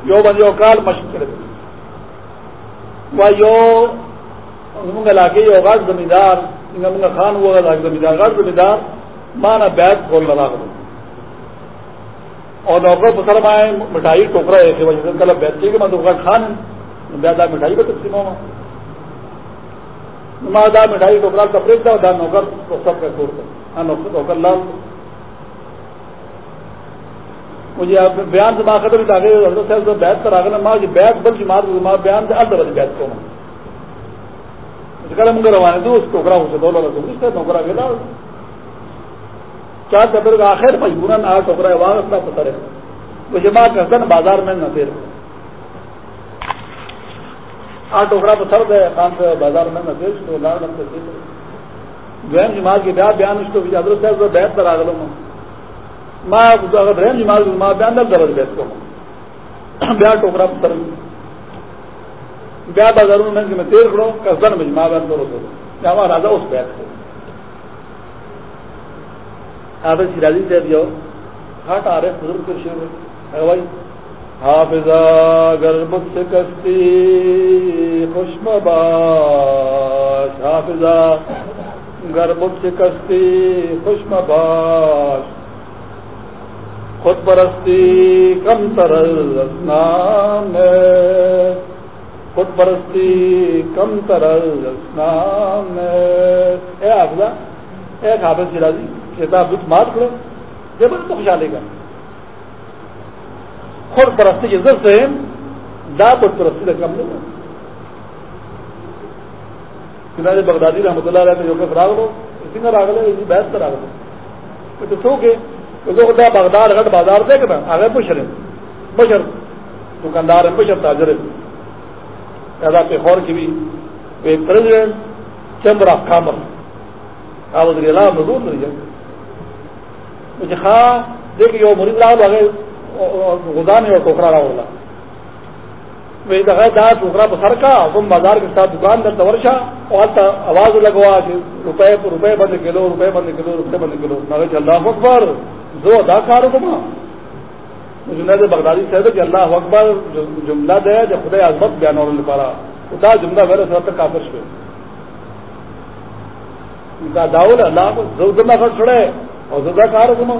یو بند یو کال مشق کرے رہے وہ یو منگا لاکے یو غاز زمیندار۔ منگا خان ہوا زمیندار۔ غاز زمیندار۔ مانا بیت کھول لگا کرو اور نوکر پسر میں مٹھائی ٹوکرا ہے کہ وجہ کل بیت چاہیے کہ میں ٹوکرا کھان بیت آ مٹھائی پہ تقسیم ہوا۔ ماں دا مٹھائی ٹوکرا کپڑے دا دا نوکر تو سب کا چھوڑ کر ہاں، نوکر نوکر لال مجھے آپ بیان سے ماں ختم آگے حضرت صاحب سے بیت پر آگے ماں بیت بل جماعت ماں بیان سے الگ بیت کو کل منگا روانے دو اس ٹوکرا اسے دو لگا نوکر آگے لا چار چپر کا آخر مجبوراً آ ٹوکرا ہے وہاں اپنا پتھر ہے وہ جمع کرتا بازار میں نہ پھر۔ آ ٹوکرا پتھر دے کام سے بازار میں نہ پھر، تو لال رنگ سے دویم جماعت کی بیاہ بیان اس کو بھی حضرت صاحب کو بیت پر آ گلوں ماں اگر دویم جماعت ماں، بیان دل درد بیت کو۔ بیاہ ٹوکرا پتھر بیاہ بازاروں میں تیر کھڑو کسن میں جمع بیان کرو تو۔ وہاں راجا اس بیت کو۔ حافظ شرازی صاحب جو ہٹ آ رہے بزرگ کے شیر بھائی۔ حافظ اگر مجھ سے کشتی خوشم باش۔ حافظہ گر مجھ شکستی خوشم باش۔ خود پرستی کم ترل اسنام ہے۔ خود پرستی کم ترل اسنام ہے۔ اے حافظہ، اے حافظ شرازی کتاب بت مات کرو جب تو خوشحالی کا۔ خود پرستی کی عزت سے دا بت پرستی کا کم نہیں چنانچہ بغدادی رحمۃ اللہ علیہ جو کہ راگ لو اسی میں راگ لے بحث کا راگ لو تو سو کے خدا بغداد گھٹ بازار دیکھ نا آگے بشر ہے بشر، دکاندار ہے بشر تاجر ہے پیدا پہ خور کی بھی ایک پریزیڈنٹ چیمبر آف کامرس آپ وزیر اللہ مزدور نہیں جائے مجھے خواہ ہاں، دیکھ یہ مرید لاؤ آگے گزانے اور ٹوکرا رہا ہوگا میری دفعہ دار ٹوکرا پسر کا تم بازار کے ساتھ دکان در تورشا اور آواز لگوا کہ روپے روپے بند کلو، روپے بند کلو، روپے بند کلو۔ میں جی، اللہ اکبر دو اداکار ہو جنید بغدادی صاحب کہ اللہ اکبر جملہ دے، جب خدا عظمت بیان ہونے پا رہا جملہ میرے سر تک کافر ہوئے داؤل اللہ زمہ گھر چھڑے اور زدہ کار گما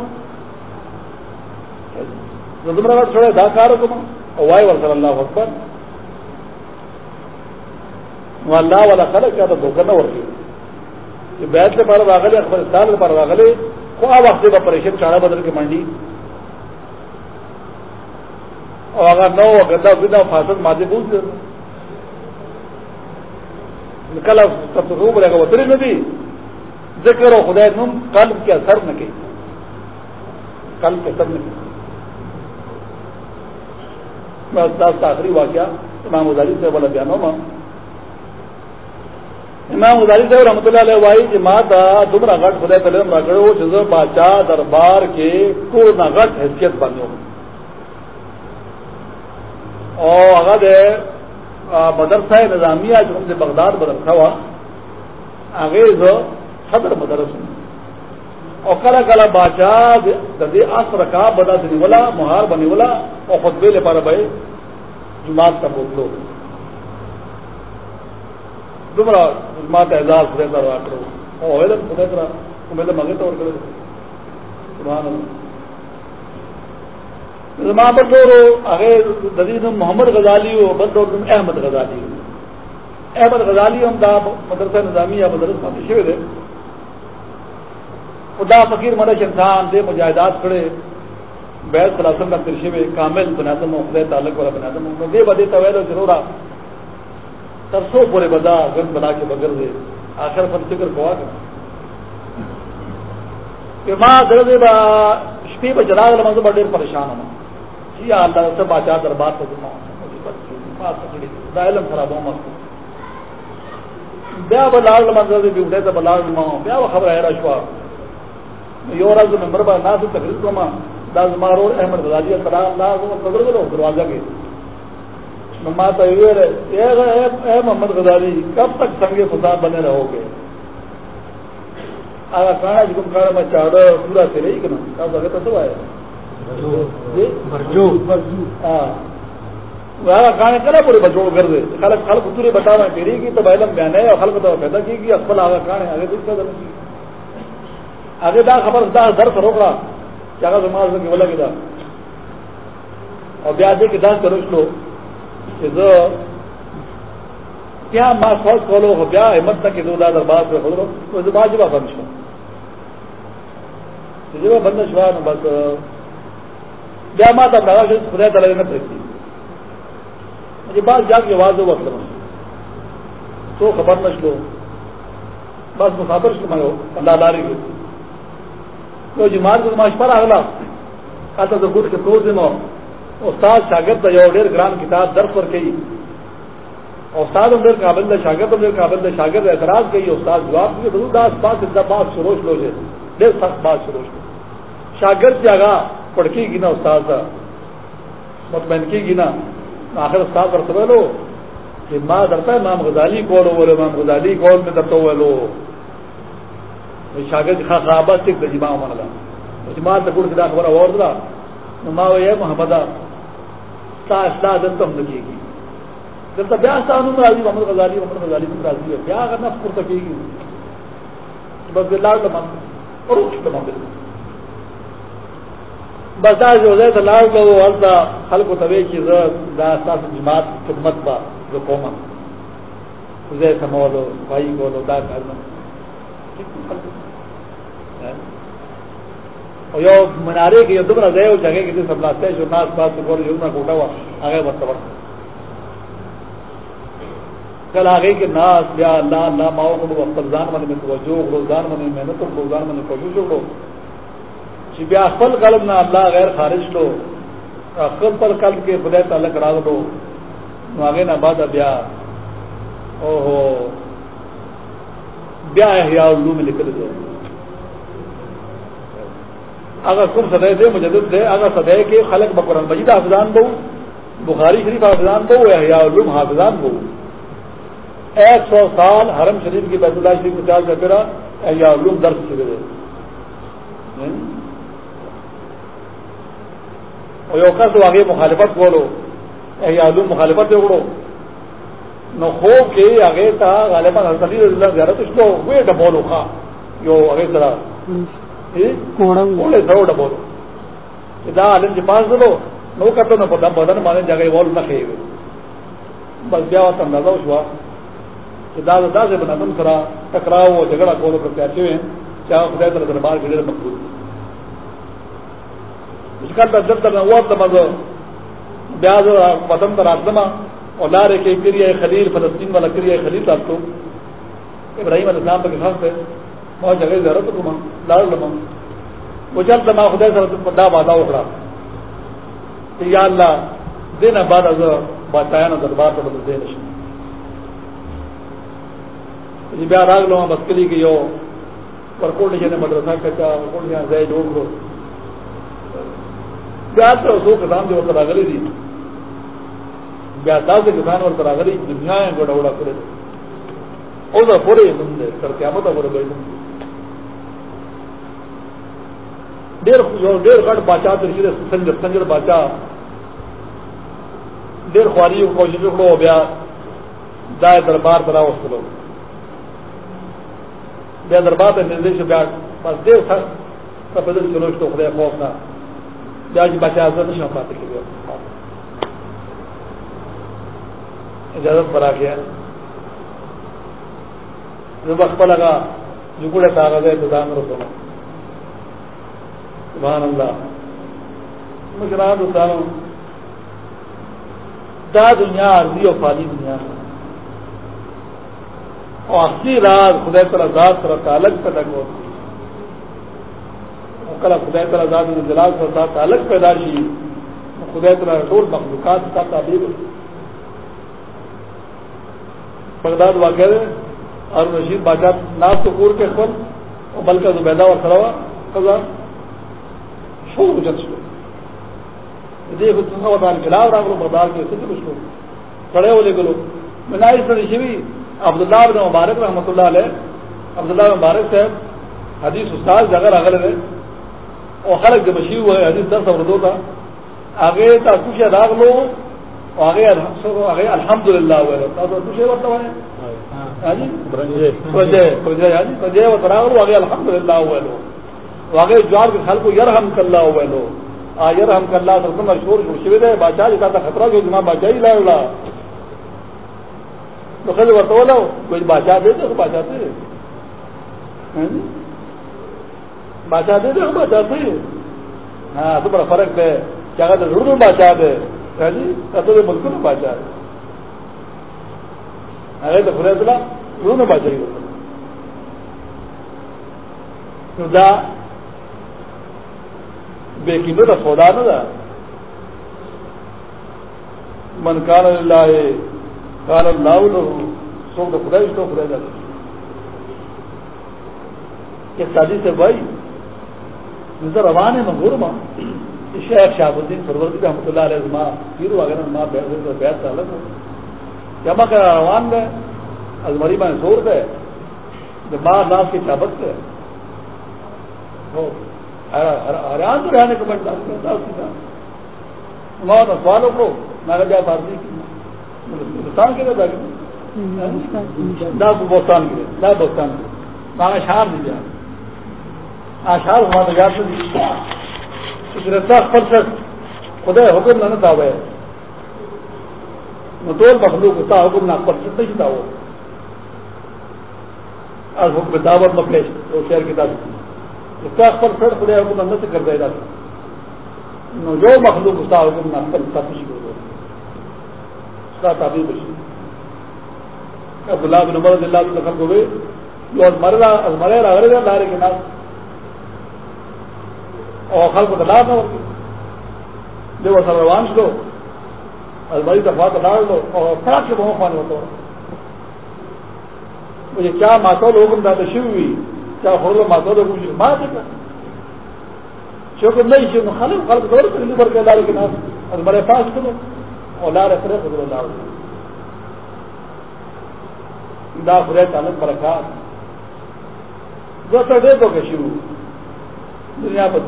زمرہ گھر دا کار گما اور وائے ورسل اللہ اکبر۔ وہ اللہ والا خلق کیا تو دھوکہ نہ ورکی۔ یہ بیت کے پارا راغلے افغانستان کے پارا راغلے خواہ وقت کا پریشن چاڑا بدل کے منڈی اور اگر نو گندا گندا فاصل مادے پوچھ دے کل سب تو روب رہے گا، وہ تری ندی ذکر و خدا نم قلب کے اثر نہ کی قلب کے اثر نہ کی میں استاد کا آخری واقعہ امام ازاری سے والا بیانوں میں امام ازاری صاحب رحمۃ اللہ علیہ وائی جماعت دمرا گٹ خدا تلم رگڑو جزو بادشاہ دربار کے کو نہ گٹ حیثیت بنو اور اگر مدرسہ نظامیہ جو ہم سے بغداد مدرسہ ہوا آگے صدر مدرس اور کلا کلا بادشاہ ددی اص رکھا، بدا دنی والا مہار بنی والا اور خطبے لے پا بھائی، جماعت کا بوتلو تمہارا جماعت اعزاز خدے کر رہا کرو۔ اور خدے کرا تمہیں تو منگے طور کرو۔ سبحان اللہ۔ زما بندورو هغه د دې محمد غزالی او بندور احمد غزالی احمد غزالی هم دا مدرسه نظامیه مدرسه باندې شوی دی خدا فقیر مدش انسان دے مجاہدات کھڑے۔ بیس خلاصم کا ترشے میں کامل بنادم ہوں خدے تعلق والا بنادم دے بدے طویل و ضرورا ترسو پورے بدا گن بنا کے بغیر دے۔ آخر پر فکر کو کر۔ کہ ماں درد با شپی پہ جلا گل مزہ بڑے پریشان ہوں۔ جی اللہ سے بادشاہ دربار سے علم خراب ہوں۔ بیا بلال منظر بھی اٹھے تو بلال نما بیا خبر ہے رشوا یو رز ممبر ناس تقریر کما دا زمارو احمد غزالی اللہ اللہ قدر کرو دروازہ کے۔ تو اے محمد غزالی کب تک سنگ فساد بنے رہو گے؟ آگا کھانا جکم کھانا میں چاہ رہا پورا سے رہی کہ نا کب لگے تو سب آئے؟ کھانے کرا پورے بچوں کر دے۔ خلق خلق پورے بتا رہے پیری کی تو بہلم بیان ہے اور خلق تو پیدا کی کہ اکبل آگا کھانے آگے تو اس کا دا خبر دا در سے روک رہا کیا کا سماج میں بولا کہ اور بیاج کے دس کرو لو کہ جو کیا ماں فوج کھولو ہو بیا ہمت تک کہ دو دا دربار سے کھولو تو باجی با بند شو۔ جب بند شوا نا بس، بیا ماں تب لگا کہ خدا تعالی نے پھینکی مجھے بات جا کے آواز ہو وقت تو خبر نہ لو بس مسافر سے میں اللہ داری کو تو جماعت کو ماش پر اگلا کہتا تو گٹ کے دو دنوں استاد شاگرد جو ڈیر گران کتاب درس پر کہی استاد اندر قابل شاگرد اندر قابل شاگرد اعتراض کہی استاد جواب دیے ضرور داس بات اتنا بات سروش لو جے ڈیر سخت بات سروش لو شاگرد جگہ پڑکی گی نا استاد کا مطمئن کی گی نا۔ آخر استاد پر سمے لو، کہ ماں درتا ہے امام غزالی کول ہو بولے امام غزالی کول میں درتا ہوئے لو۔ شاگرد خا خوابہ سکھ دے جماع من لگا جماع تکڑ کے خبر اور دا ماں یہ محمد تا اصلاح دن تو ہم نے کی جب تک بیاہ تھا انہوں راضی، محمد غزالی محمد غزالی میں راضی ہے بیاہ کرنا پور تک گی بس لاڈ لمن اور لمن بس آج جو ہے تو لاڈ لو التا خلق و طوی کی ضرورت داستا جماعت خدمت با جو قوما خزے سمولو بھائی بولو، دا کرنا یو منارے کی دمرا دے جگہ کی سب لاتے جو ناس بات کو جو نہ کوٹا ہوا، آگے مرتبہ کل آگے کے ناس، یا اللہ اللہ ماؤ کو افضان من میں توجہ روزان من محنت روزان من کوشش کرو بیا فل قلب نہ اللہ غیر خارج لو خل پر قلب کے بدے تعلق راگ لو آگے نہ بعد بیا او ہو بیا احیاء الو میں نکل دے۔ اگر کم سدے دے، مجدد دے، اگر سدے کے خلق بقرآن مجید حافظان بہو، بخاری شریف حافظان بہو، احیاء الوم حافظان بہو۔ ایک سو سال حرم شریف کی بیت اللہ شریف چار کا پھرا احیاء الوم درد سے دے۔ اور یو کس آگے مخالفت بولو، احیاء الوم مخالفت اڑو نو خوب کے آگے تا غالباً حضرت علی رضی اللہ زیارت اس کو وہ ڈبولو خواہ یو آگے طرح کوڑے دا عالم پاس دلو نو بدن وول بس بیا دا دا دربار مقبول وطن خلیل فلسطین والا کریے خلیل صاحب کو ابراہیم علیہ السلام کے خاص ہے بہت جگہ ضرورت تو لال لما وہ چل تما خدا سر دا بادا اکڑا کہ یا اللہ دن بعد از بچایا نا دربار تو بدل دے نشن جی بیا راگ لو مسکری کی ہو پرکوٹ نے مدرسہ کچا پرکوٹ نے زی ڈوب لو بیا تو سو کسان جو وقت راگلی دی بیا دا سے کسان وقت راگلی دنیا ہے گوڑا وڑا کرے او دا پورے من دے کر قیامت پورے بے من ډیر ډیر غټ بادشاہ تر سنجر سنجر بادشاہ۔ ډیر خواري کوشش وکړو بیا دای دربار ته راوستلو بیا دربار ته نږدې شو بیا بس ډیر سخت په بدل چلو شو خدای خوف نه بیا چې بادشاہ حضرت نشو پاتې کېږي اجازه برا گیا۔ جو وقت لگا جگڑے کاغذ ہے تو دام سبحان اللہ. میں کرا مشرات اتاروں. دا دنیا عرضی اور فالی دنیا. اور اصلی رات خدا تر آزاد طرح تعلق پیدا ہوتی کل خدا تر آزاد جلال پر تعلق پیدا کی خدا تر ٹول مخلوقات کا تعبیر بغداد واقع ہے. اور رشید بادشاہ ناز تو پور کے خود اور بلکہ زبیدہ اور سروا خزاں جت شو دیکھو تم کا بتا کلاو راگ لو بردار کے سچ کچھ لو کھڑے ہو لے گلو. میں سر شیوی عبداللہ بن مبارک رحمۃ اللہ علیہ. عبداللہ بن مبارک صاحب حدیث استاد جگہ اگر ہے. اور خلق جب مشی ہوا ہے حدیث دس اور دو تھا. آگے تا کچھ راگ لو اور آگے آگے الحمد للہ ہوا ہے. کچھ بتاؤ ہے جی آگے الحمد للہ ہوا لو. واقعی جواب کے خل کو یرحم کلّا ہوا لو آ، یرحم کلّا تو تم شور شوید ہے بادشاہ جی کا خطرہ جو جمع بادشاہ ہی جی لڑ رہا تو خل بتو لو کوئی بادشاہ دے دے بادشاہ دے بادشاہ دے دے بادشاہ ہاں، دے ہاں جی؟ تو بڑا فرق ہے کیا کہتے روڈ میں بادشاہ دے جی؟ تو ملک میں بادشاہ ہے ارے تو خدا دلا روڈ میں بادشاہ ہی ہوتا بے قیمت سودا نہ تھا من کان اللہ کان اللہ سو تو خدا تو خدا جاتا ایک شادی سے بھائی نظر روان ہے منگور ماں۔ شیخ شاہب الدین سروردی رحمۃ اللہ علیہ ماں پیر وغیرہ ماں بیت سے الگ ہو جمع کر روان میں ازمری میں زور دے ماں ناس کی چابت سے حیران تو رہنے کو بڑھتا سوالوں کو نہ جا فارسی کی ہندوستان کے لیے نہ بوستان کے لیے نہ بوستان کے لیے۔ نہ اشار دی جائے آشار ہمارے یاد سے رسا پرسٹ خدا حکم نہ تھا وہ مطول مخلوق ہوتا حکم نہ پرسٹ نہیں تھا وہ اور حکم دعوت مکلیش وہ شہر کی دعوت اس کا اکثر پرسٹ خدا حکم نہ سے کر دے گا جو مخلوق ہوتا حکم نہ پرسٹ کر دے اس کا تعبیر بشی عبداللہ بن عمر رضی اللہ دخل ہوئے جو ازمرے ازمرے اگر گا لارے کے نام۔ اور خل کو دلا نہ ہوگی جو وہ سب روان لو ازمری دفعہ دلا لو اور فراق کے بہت پانی ہوتا ہو مجھے کیا ماتول حکم تھا شیو ہوئی۔ کیا ہو لو ماتول حکم نہیں شیو خالی خل دور کر بھر کے لارے کے نام ازمرے پاس کرو اور لارے فرے خود لار. دا خدای تعالی برکات دو سر دے تو کہ شروع دنیا پر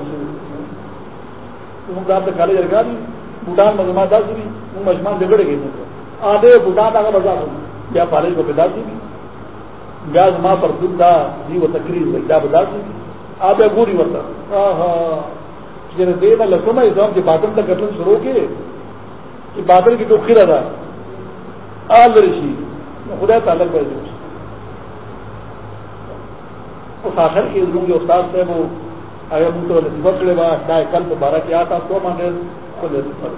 تم دا ته کالج ورګاری بوډان مزما دا سری موږ مجمان جګړه کې آده بوډان دا بازار بیا کالج کو پیدا کی بیا ما پر دا دی و تقریر دا بازار کی آده ګوري ورته. ها چې دې نه لکه مې ځم چې باطن ته کتل شروع کې چې باطن کې تو خیره ده. آل رشي خدا تعالی کو اس آخر کی جو استاد سے وہ اگر من تو نسبت لے با دائے کل تو بارہ کیا تھا تو مانے کو نسبت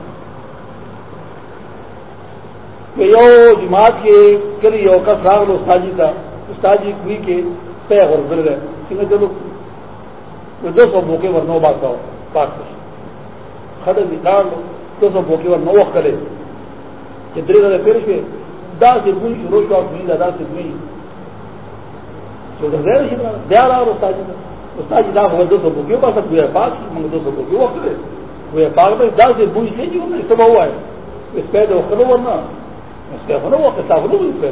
کہ یو جماعت کے کلی یو کس راغ لو تھا استاجی کوئی کے طے اور بل رہے کہ چلو دو سو موقع پر نو بات ہو پاک کھڑے نکال لو، دو سو موقع پر نو وقت کرے۔ جتنے زیادہ پیش کے دا سے کوئی شروع کا ہوئی دا سے کوئی بیا رہا استاد جی۔ استاد جی دا ہوا دو سو بوکیوں پاس ہوئے پاس منگ دو سو بوکیوں وقت دے ہوئے پاک میں دا سے بوجھ کے جی انہیں صبح ہوا ہے۔ اس پہ تو کرو ورنہ، اس پہ ہونا وہ کتا ہو اس پہ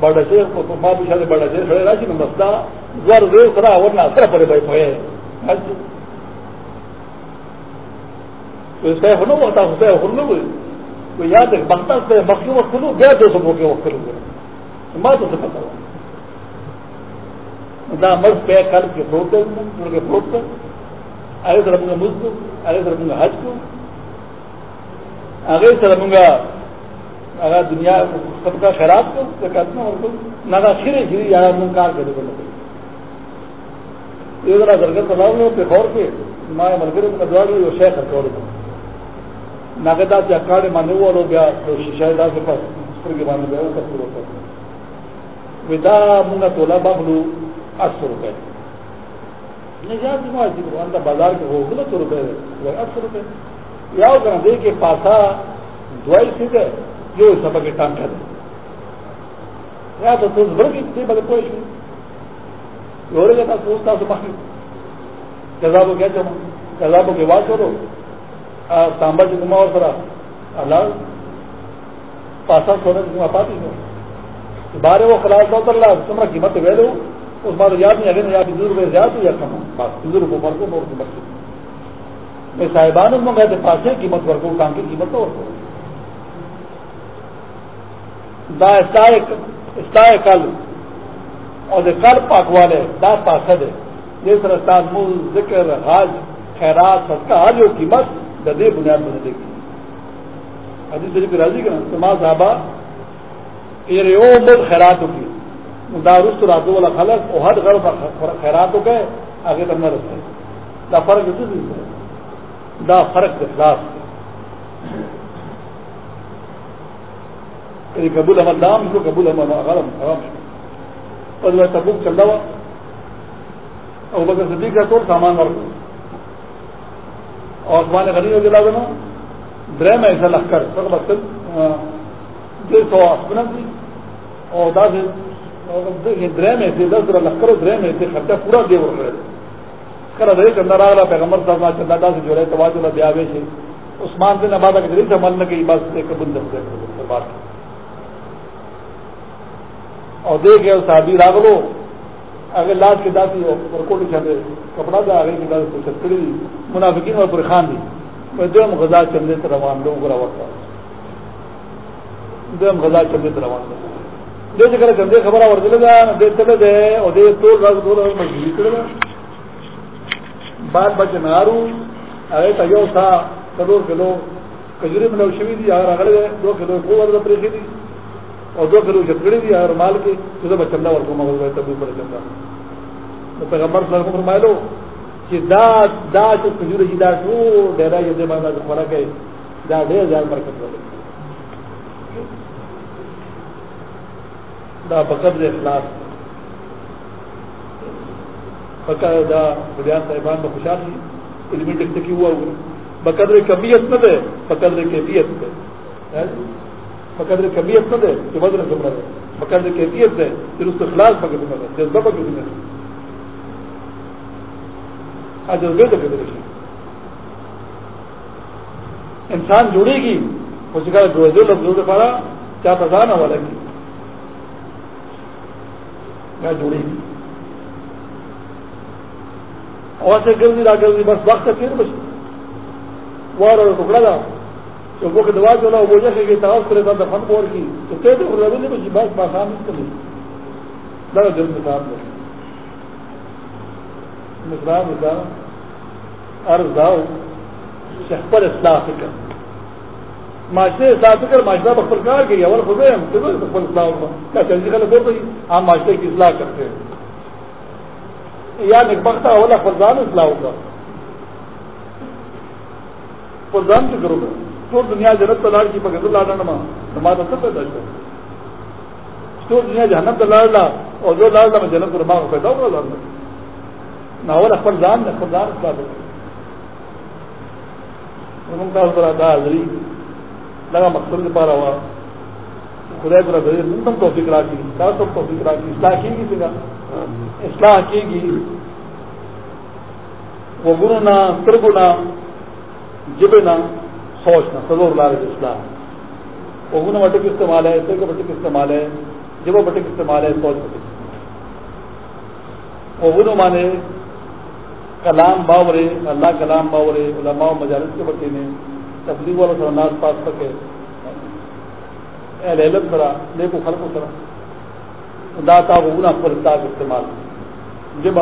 بڑا شیر ماں پوچھا بڑا شیر کھڑے راشی میں مستا زور ریو کرا ورنہ اثر پڑے بھائی پوئے اس پہ ہونا وہ تھا اس پہ ہونا وہ تو یاد ہے بختا سے مکی وقت لو گیا دو سو کے وقت لوں گا ماں تو سے پتا ہوا نہ مرد پہ کل کے فروٹ کر کے فروٹ کر آگے سر رکھوں گا مجھ کو آگے سر رکھوں گا حج کو آگے سر رکھوں گا اگر دنیا سب کا خیرات کو کرنا اور نہ کھیرے کھیری یا من کار کرے گا یہ ذرا درگت بناؤ گے پہ خور کے ماں مرگر کا دوڑ گئی وہ شیخ ہتھوڑے ناگدا سے اکاڑے مانے وہ لوگ گیا تو شاید کے پاس اس کے مانے گیا وہ ستر روپئے ودا منگا تولا بابلو آٹھ سو روپئے جی، بازار کے ہو گلو سو روپئے آٹھ سو روپئے یا کرنا دے کے پاسا دوائی ٹھیک ہے جو سب کے ٹانگ کر دے۔ یا تو سوچ بھر کی تھی بڑے کوئی ہو رہے تھا سوچتا سے باقی کذابوں کیا چاہوں کذابوں کے بعد چھوڑو تانبا جی گما اور سرا۔ اللہ، پاسا سونے جمع پاتی ہو بارے وہ خلاص دو اللہ تمہارا قیمت وے لو اس بار یاد نہیں اگر یا دور روپئے زیادہ یا کم بات دور کو مر کو میں صاحبان میں گئے تھے پاسے قیمت ورکو کام کی قیمت تو دا استائے کل. اور کل پاک والے، دا پاسد ہے جس طرح مل ذکر، حاج، خیرات سب کا حاج قیمت گدے بنیاد بنے دے گی حدیث شریف راضی کا سما صحابہ، یہ مد خیرات ہوگی دارست راتو والا خلق اور ہر گھر خیرات ہو گئے آگے تک نہ رستے دا فرق ہے دا فرق اخلاص. یعنی قبول احمد دام کو قبول احمد غلط حرام اور جو تبوک چل رہا ہوا. اور بکر صدیق کا تو سامان ورک اور زمان غنی ہو گیا دینا درہ میں ایسا لگ کر سر بچن ڈیڑھ سو آسمن تھی اور دس درہ میں سے دس لگ کر درہ میں سے خرچہ پورا دے وہ کرے کر ادھر چندہ آ رہا، پیغمبر صاحب چندہ دا سے جو ہے تباہ جو دیا سے. عثمان سے نبادا کے ذریعے سے عمل نہ کی بس ایک بند بات کی. اور دیکھ گئے صحابی راگ لو۔ اگر لاج کے داتی اور کوٹی چھاتے کپڑا تھا آگے کی داتی چھتکڑی منافقین اور پورے خان دی۔ دم غذا چندے تو روان لوگوں کو روان دم غذا چندے تو روان لوگ دے چکر چندے خبر اور چلے گا دے چلے گئے اور دے تو رگ دو رگ مجبوری چلے گا بات بچ نارو ارے تیو تھا کلو کلو کجوری میں شوی دی اگر اگلے گئے دو کلو کو ورد پریخی دی۔ اور دو کلو چتگڑی دی اگر مال کی، تو بچندہ اور کو مغل گئے تبو پر چندہ پیغمبر صلی اللہ علیہ وسلم فرمائے لو چې دا دا چې کجوره چې دا ټول ډیرا یې د باندې خوراک کوي دا ډیر ځان برکت ولري دا بقدر اخلاص۔ فقط دا بیان صاحبان به خوشحال شي علمي ټکټکی هوا وګوري بقدر کمیت نه ده بقدر کیفیت ده بقدر کمیت نه ده چې بدل څومره ده بقدر کیفیت ده چې رسول اخلاص پکې ده جذبه پکې ده اجربے تو بدل شي انسان جڑے گی اس کا جو لفظ جوڑے پڑا کیا پتا نہ والا کی کیا جڑے گی۔ اور سے گردی لا گردی بس وقت سے پھر بس وہ ٹکڑا تھا تو وہ کہ دوا چلا وہ جیسے کہ تعاون کرے تھا فن بور کی۔ تو کہتے ہیں روی نہیں بس بس باسان نہیں کری ذرا جلد مثال دو مثال مثال عرض داؤ۔ شخبر اصلاح فکر۔ معاشرے اصلاح فکر، معاشرہ بخبر کار گئی اول خود ہم بخبر اصلاح ہوگا۔ کیا چلتی خل بول رہی ہم معاشرے کی اصلاح کرتے ہیں۔ یا نکبختہ اولا فرزان اصلاح ہوگا۔ فرزان سے کرو گا تو دنیا جنت تلاڑ کی پکڑ لانا نما نماز سب پیدا کر تو دنیا جہنم تلاڑ لا اور جو لاڑ لا میں جنت دماغ پیدا ہوگا لانا نہ اولا فرزان نے فرزان اصلاح ہوگا حاضری لگا مقصد پا رہا ہوا۔ خدا پر تم تو فکرا کی تم تو فکرا کی اصلاح کی گی سگا اصلاح کی گی۔ وہ گرو نہ ترگنا جب نہ۔ سوچنا سزور لال اصلاح وہ گنا بٹک استعمال ہے ترگ بٹک استعمال ہے جب وہ بٹک استعمال ہے سوچ بٹک وہ گنو مانے، کلام باورے، اللہ کلام باورے، علماء مجالس کے بچے نے تبلیغ والا سر ناز پاس سکے۔ اہل علم کرا لے کو خلق کرا داتا کو گنا پر استعمال۔ جب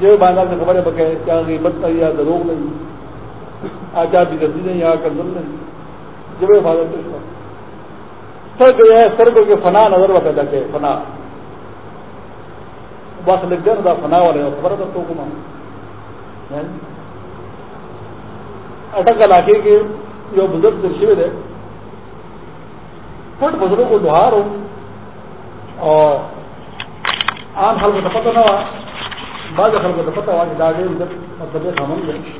جب باندھا سے خبریں بکے، کیا غیبت نہیں یا دروغ نہیں آچار بھی گردی نہیں یا کنزل نہیں۔ جب حفاظت سر گیا ہے، سر کو فنا نظر وقت کے فنا۔ بس لکھ دے نا فنا والے خبر تھا تو کما یعنی اٹک علاقے کے جو بزرگ درشو ہے فٹ بزرگوں کو لوہار ہو اور عام حل کو دفت نہ ہوا، بعض حل کو دفت ہوا کہ ڈاڈے ادھر مطلب سمجھ گئے۔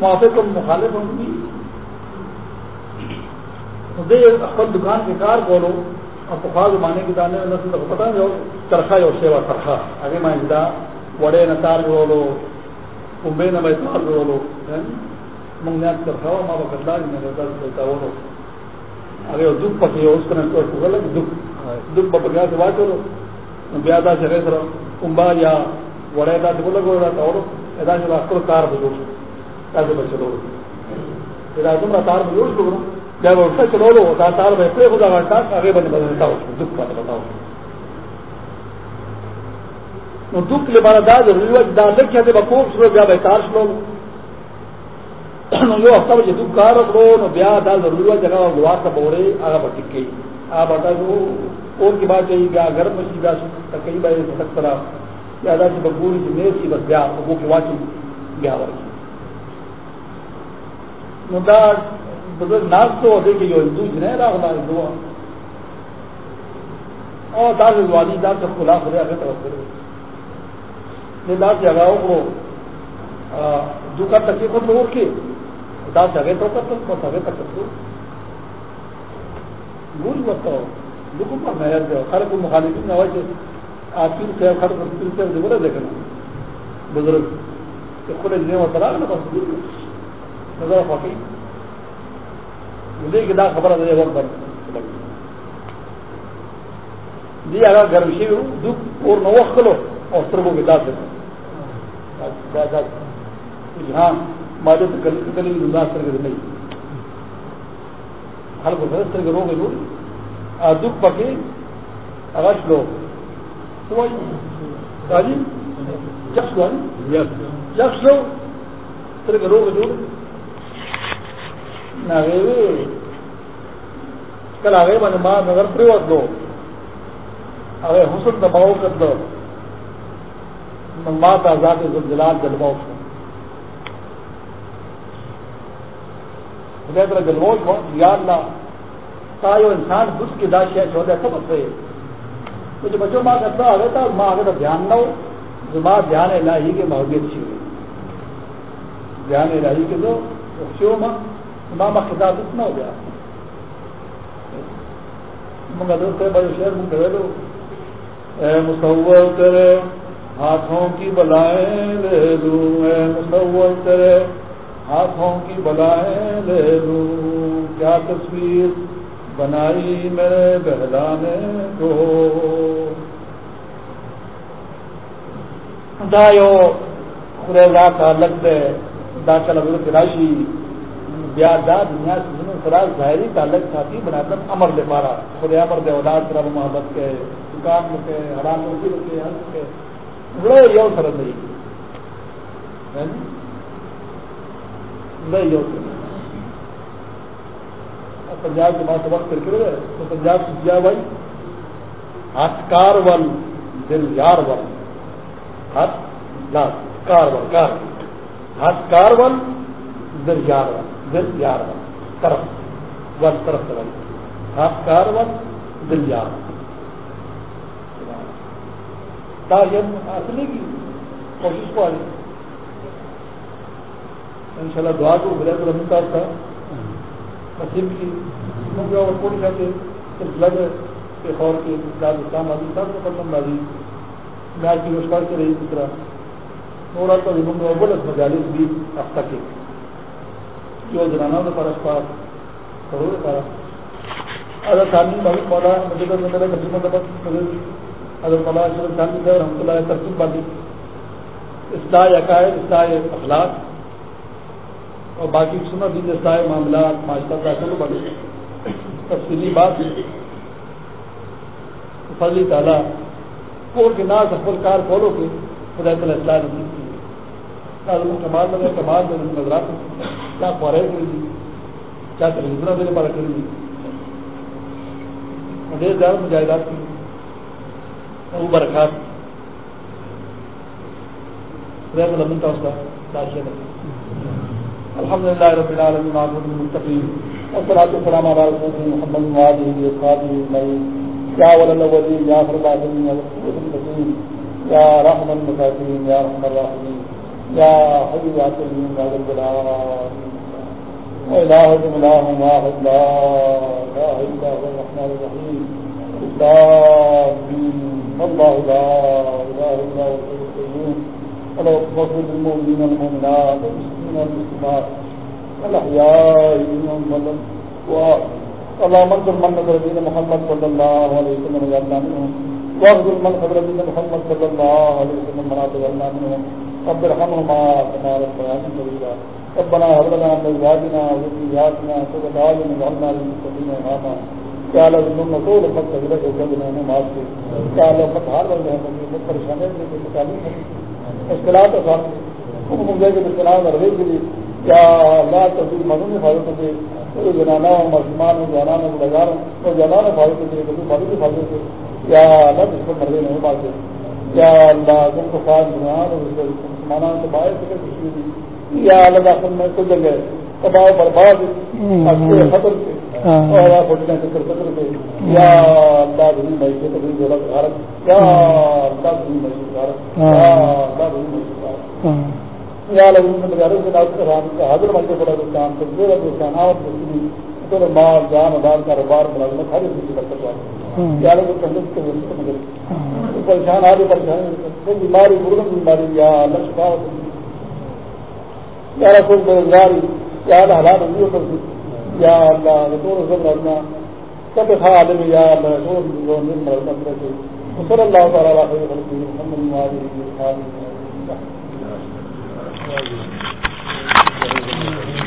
معافی کو مخالف ہوں گی۔ دے اپن دکان کے کار کھولو اور پخوا زمانے کی دانے میں نسل کو پتہ جو چرخا جو سیوا چرخا آگے میں وڑے نہ تار جوڑو کمبے نہ میں تار جوڑو منگنیات چرخا ماں بکر دار اگر دکھ پکے اس کا دکھ۔ دکھ بکریا سے بات کرو بیادا سے رہے کمبا یا وڑے دا دکھ لگو رہا تھا اور ادا سے بات کرو تار بجوش ایسے بچے لوگ پھر تم تار بجوش کرو جب اس سے چلو لو ہوتا تار میں پہ خدا بنتا آگے بنے بدلتا ہو دکھ پاتا بتاؤ دکھ لے مارا دا ضروری ہے دا لکھ کہتے بکوب سلو بیا بہتار سلو جو ہفتہ بچے دکھ کار رکھو نو بیا دا ضروری ہے جگہ گوا کا بوڑے آگا بٹک گئی آ بٹا جو اور کی بات چاہیے گیا گرم مچھی گیا کئی بار سٹک کرا یا دا سی بکوری سی نیس کی بس گیا وہ کی واچی گیا ورکی نو بزرگ دیکھے جو ہندو جنہیں ہندو اور دار والی دار سب کو لاکھ رہا طرف کرے یہ دار سے اگاؤ کو جو کر سکے خود لوگ کے دار سے تو کر سکتے کر سکتے بتاؤ پر خر کو نہ آپ سے خر کو سے دیکھنا بزرگ خود بس نظر فاقی مجھے کتاب خبر ہے جی اگر گھر وشی دکھ اور نوق کرو اور سرگوں کی داد دیتا۔ ہاں ماجد کلی انداز کر کے نہیں۔ ہر کو سر کے روگ ضرور دکھ پکی اگش لو جی جکس لو جکس لو سر کے روگ ضرور کل آگے میں نے ماں نگر پریوت دو. آگے حسن دباؤ کر دو ماں کا آزاد جلال جلواؤ طرح جلوش ہو یا اللہ، تا جو انسان بس کی داشیا چھوڑے سب سے کچھ بچوں ماں کرتا آگے تھا ماں آگے تو دھیان نہ ہو. ماں دھیان الہی کے محبت اچھی ہوئی. دھیان الہی کے دو ماں ماں ماں خطاب اتنا ہو گیا منگا بھائی شہر من کرے لو اے مصور کرے ہاتھوں کی بلائیں لے لوں اے مصور کرے ہاتھوں کی بلائیں لے لوں کیا تصویر بنائی میرے بہلانے کو دایو خریدا کا لگ دے دا چل راشی بیا دنیا سے سراج ظاہری تعلق ساتھی بنا کر امر لے پارا خدا امر دے، اولاد طرح محبت کے، دکان میں کے، حرام روزی کے، ہنس کے۔ بڑے یو سر نہیں۔ نہیں یو سر پنجاب کے بعد وقت کر کے تو پنجاب سے کیا بھائی؟ ہاتھ کار ول دل یار ول ہاتھ کار ول کار۔ ہاتھ کار ول دل یار ول دل یار ول طرف ون طرف طرف ہاتھ کار ول دل یار۔ تعلیم اصلی کی کوشش کو آئی۔ ان شاء اللہ دعا کو بلا تو رمتا تھا۔ نصیب کی۔ کیونکہ اور پوری کہتے سلسلہ میں ایک اور کے دار اسلام آدمی سب کو پسند آدمی میں آج کی روزگار سے رہی دوسرا اور آپ کا زمین میں مجالس بھی ہفتہ کے جو زنانہ نے پارس پاس کروڑ پارا اگر تعلیم بھائی مولا مجھے تو میرا نصیب مطلب اگر مولا شرف شانتی صاحب رحمۃ اللہ ترتیب باندھی اصلاح عقائد، اصلاح اخلاق۔ اور باقی سنا بھی جیسا معاملات، معاشرہ کا چلو تفصیلی بات۔ فضلی تعالیٰ، کور کے ناز افل کار کھولو کے خدا تعالیٰ اصلاح نہیں کی۔ کمال لگے کمال میں نظر نظرات کیا پورے کری دی کیا تلویزن میرے پارا کری دی ڈیڑھ ہزار مجاہدات کی وہ برکات. خدا تعالیٰ ملتا اس کا تاشیہ الحمد لله رب العالمين معبود المتقين والصلاة والسلام على رسول محمد وآله وصحبه أجمعين يا ولد الأولين يا آخر الآخرين يا رسول المسلمين يا رحم المساكين يا رحم الراحمين يا حي يا قيوم يا ذا الجلال وإلهكم إله واحد لا إله إلا هو الرحمن الرحيم الله لا إله إلا هو القيوم ولو تفضل المؤمنين والمؤمنات والمسلمات الأحياء منهم ظلم اللهم انصر من نصر دين محمد صلى الله عليه وسلم وجعلنا منهم واخذل من خذل دين محمد صلى الله عليه وسلم ولا تجعلنا منهم رب ارحمهما كما ربياني صغيرا ربنا هب لنا وذرياتنا قرة اعين واجعلنا للمتقين اماما کیا تم فقط کی کیا بن ہیں پریشانی سے مشکلات مجھے کے مشکلات کے لیے کیا اللہ تصویر مدن سے زنانہ مسلمان ہو جانا ہو لگا سے سے اللہ جس کو مرضی نہیں بات کیا اللہ تم کو فائد بنان اور مسلمانوں سے باعث سے خوشی دی یا اللہ داخل میں کچھ جگہ تباہ برباد خطر سے اور آپ اٹھنے سے کر سکتے یا اللہ دھنی مئی سے کبھی ضرورت غارت۔ یا اللہ دھنی سے غارت۔ یا اللہ دھنی سے یا سے کر کا حاضر بن کے بڑا دوستان تو میرا دوستان آپ تو مال جان مال کاروبار ملازمت ہر چیز کر سکتا ہے یا لوگ کنڈس کے وسط مگر پریشان آگے پریشان بیماری غربت بیماری یا اللہ شفا یا رسول بےروزگاری یا اللہ حالات کر سکتی یا اللہ رسول رسول رہنا سب خا عالم یا اللہ رسول مرنا صلی اللہ تعالیٰ محمد Thank you.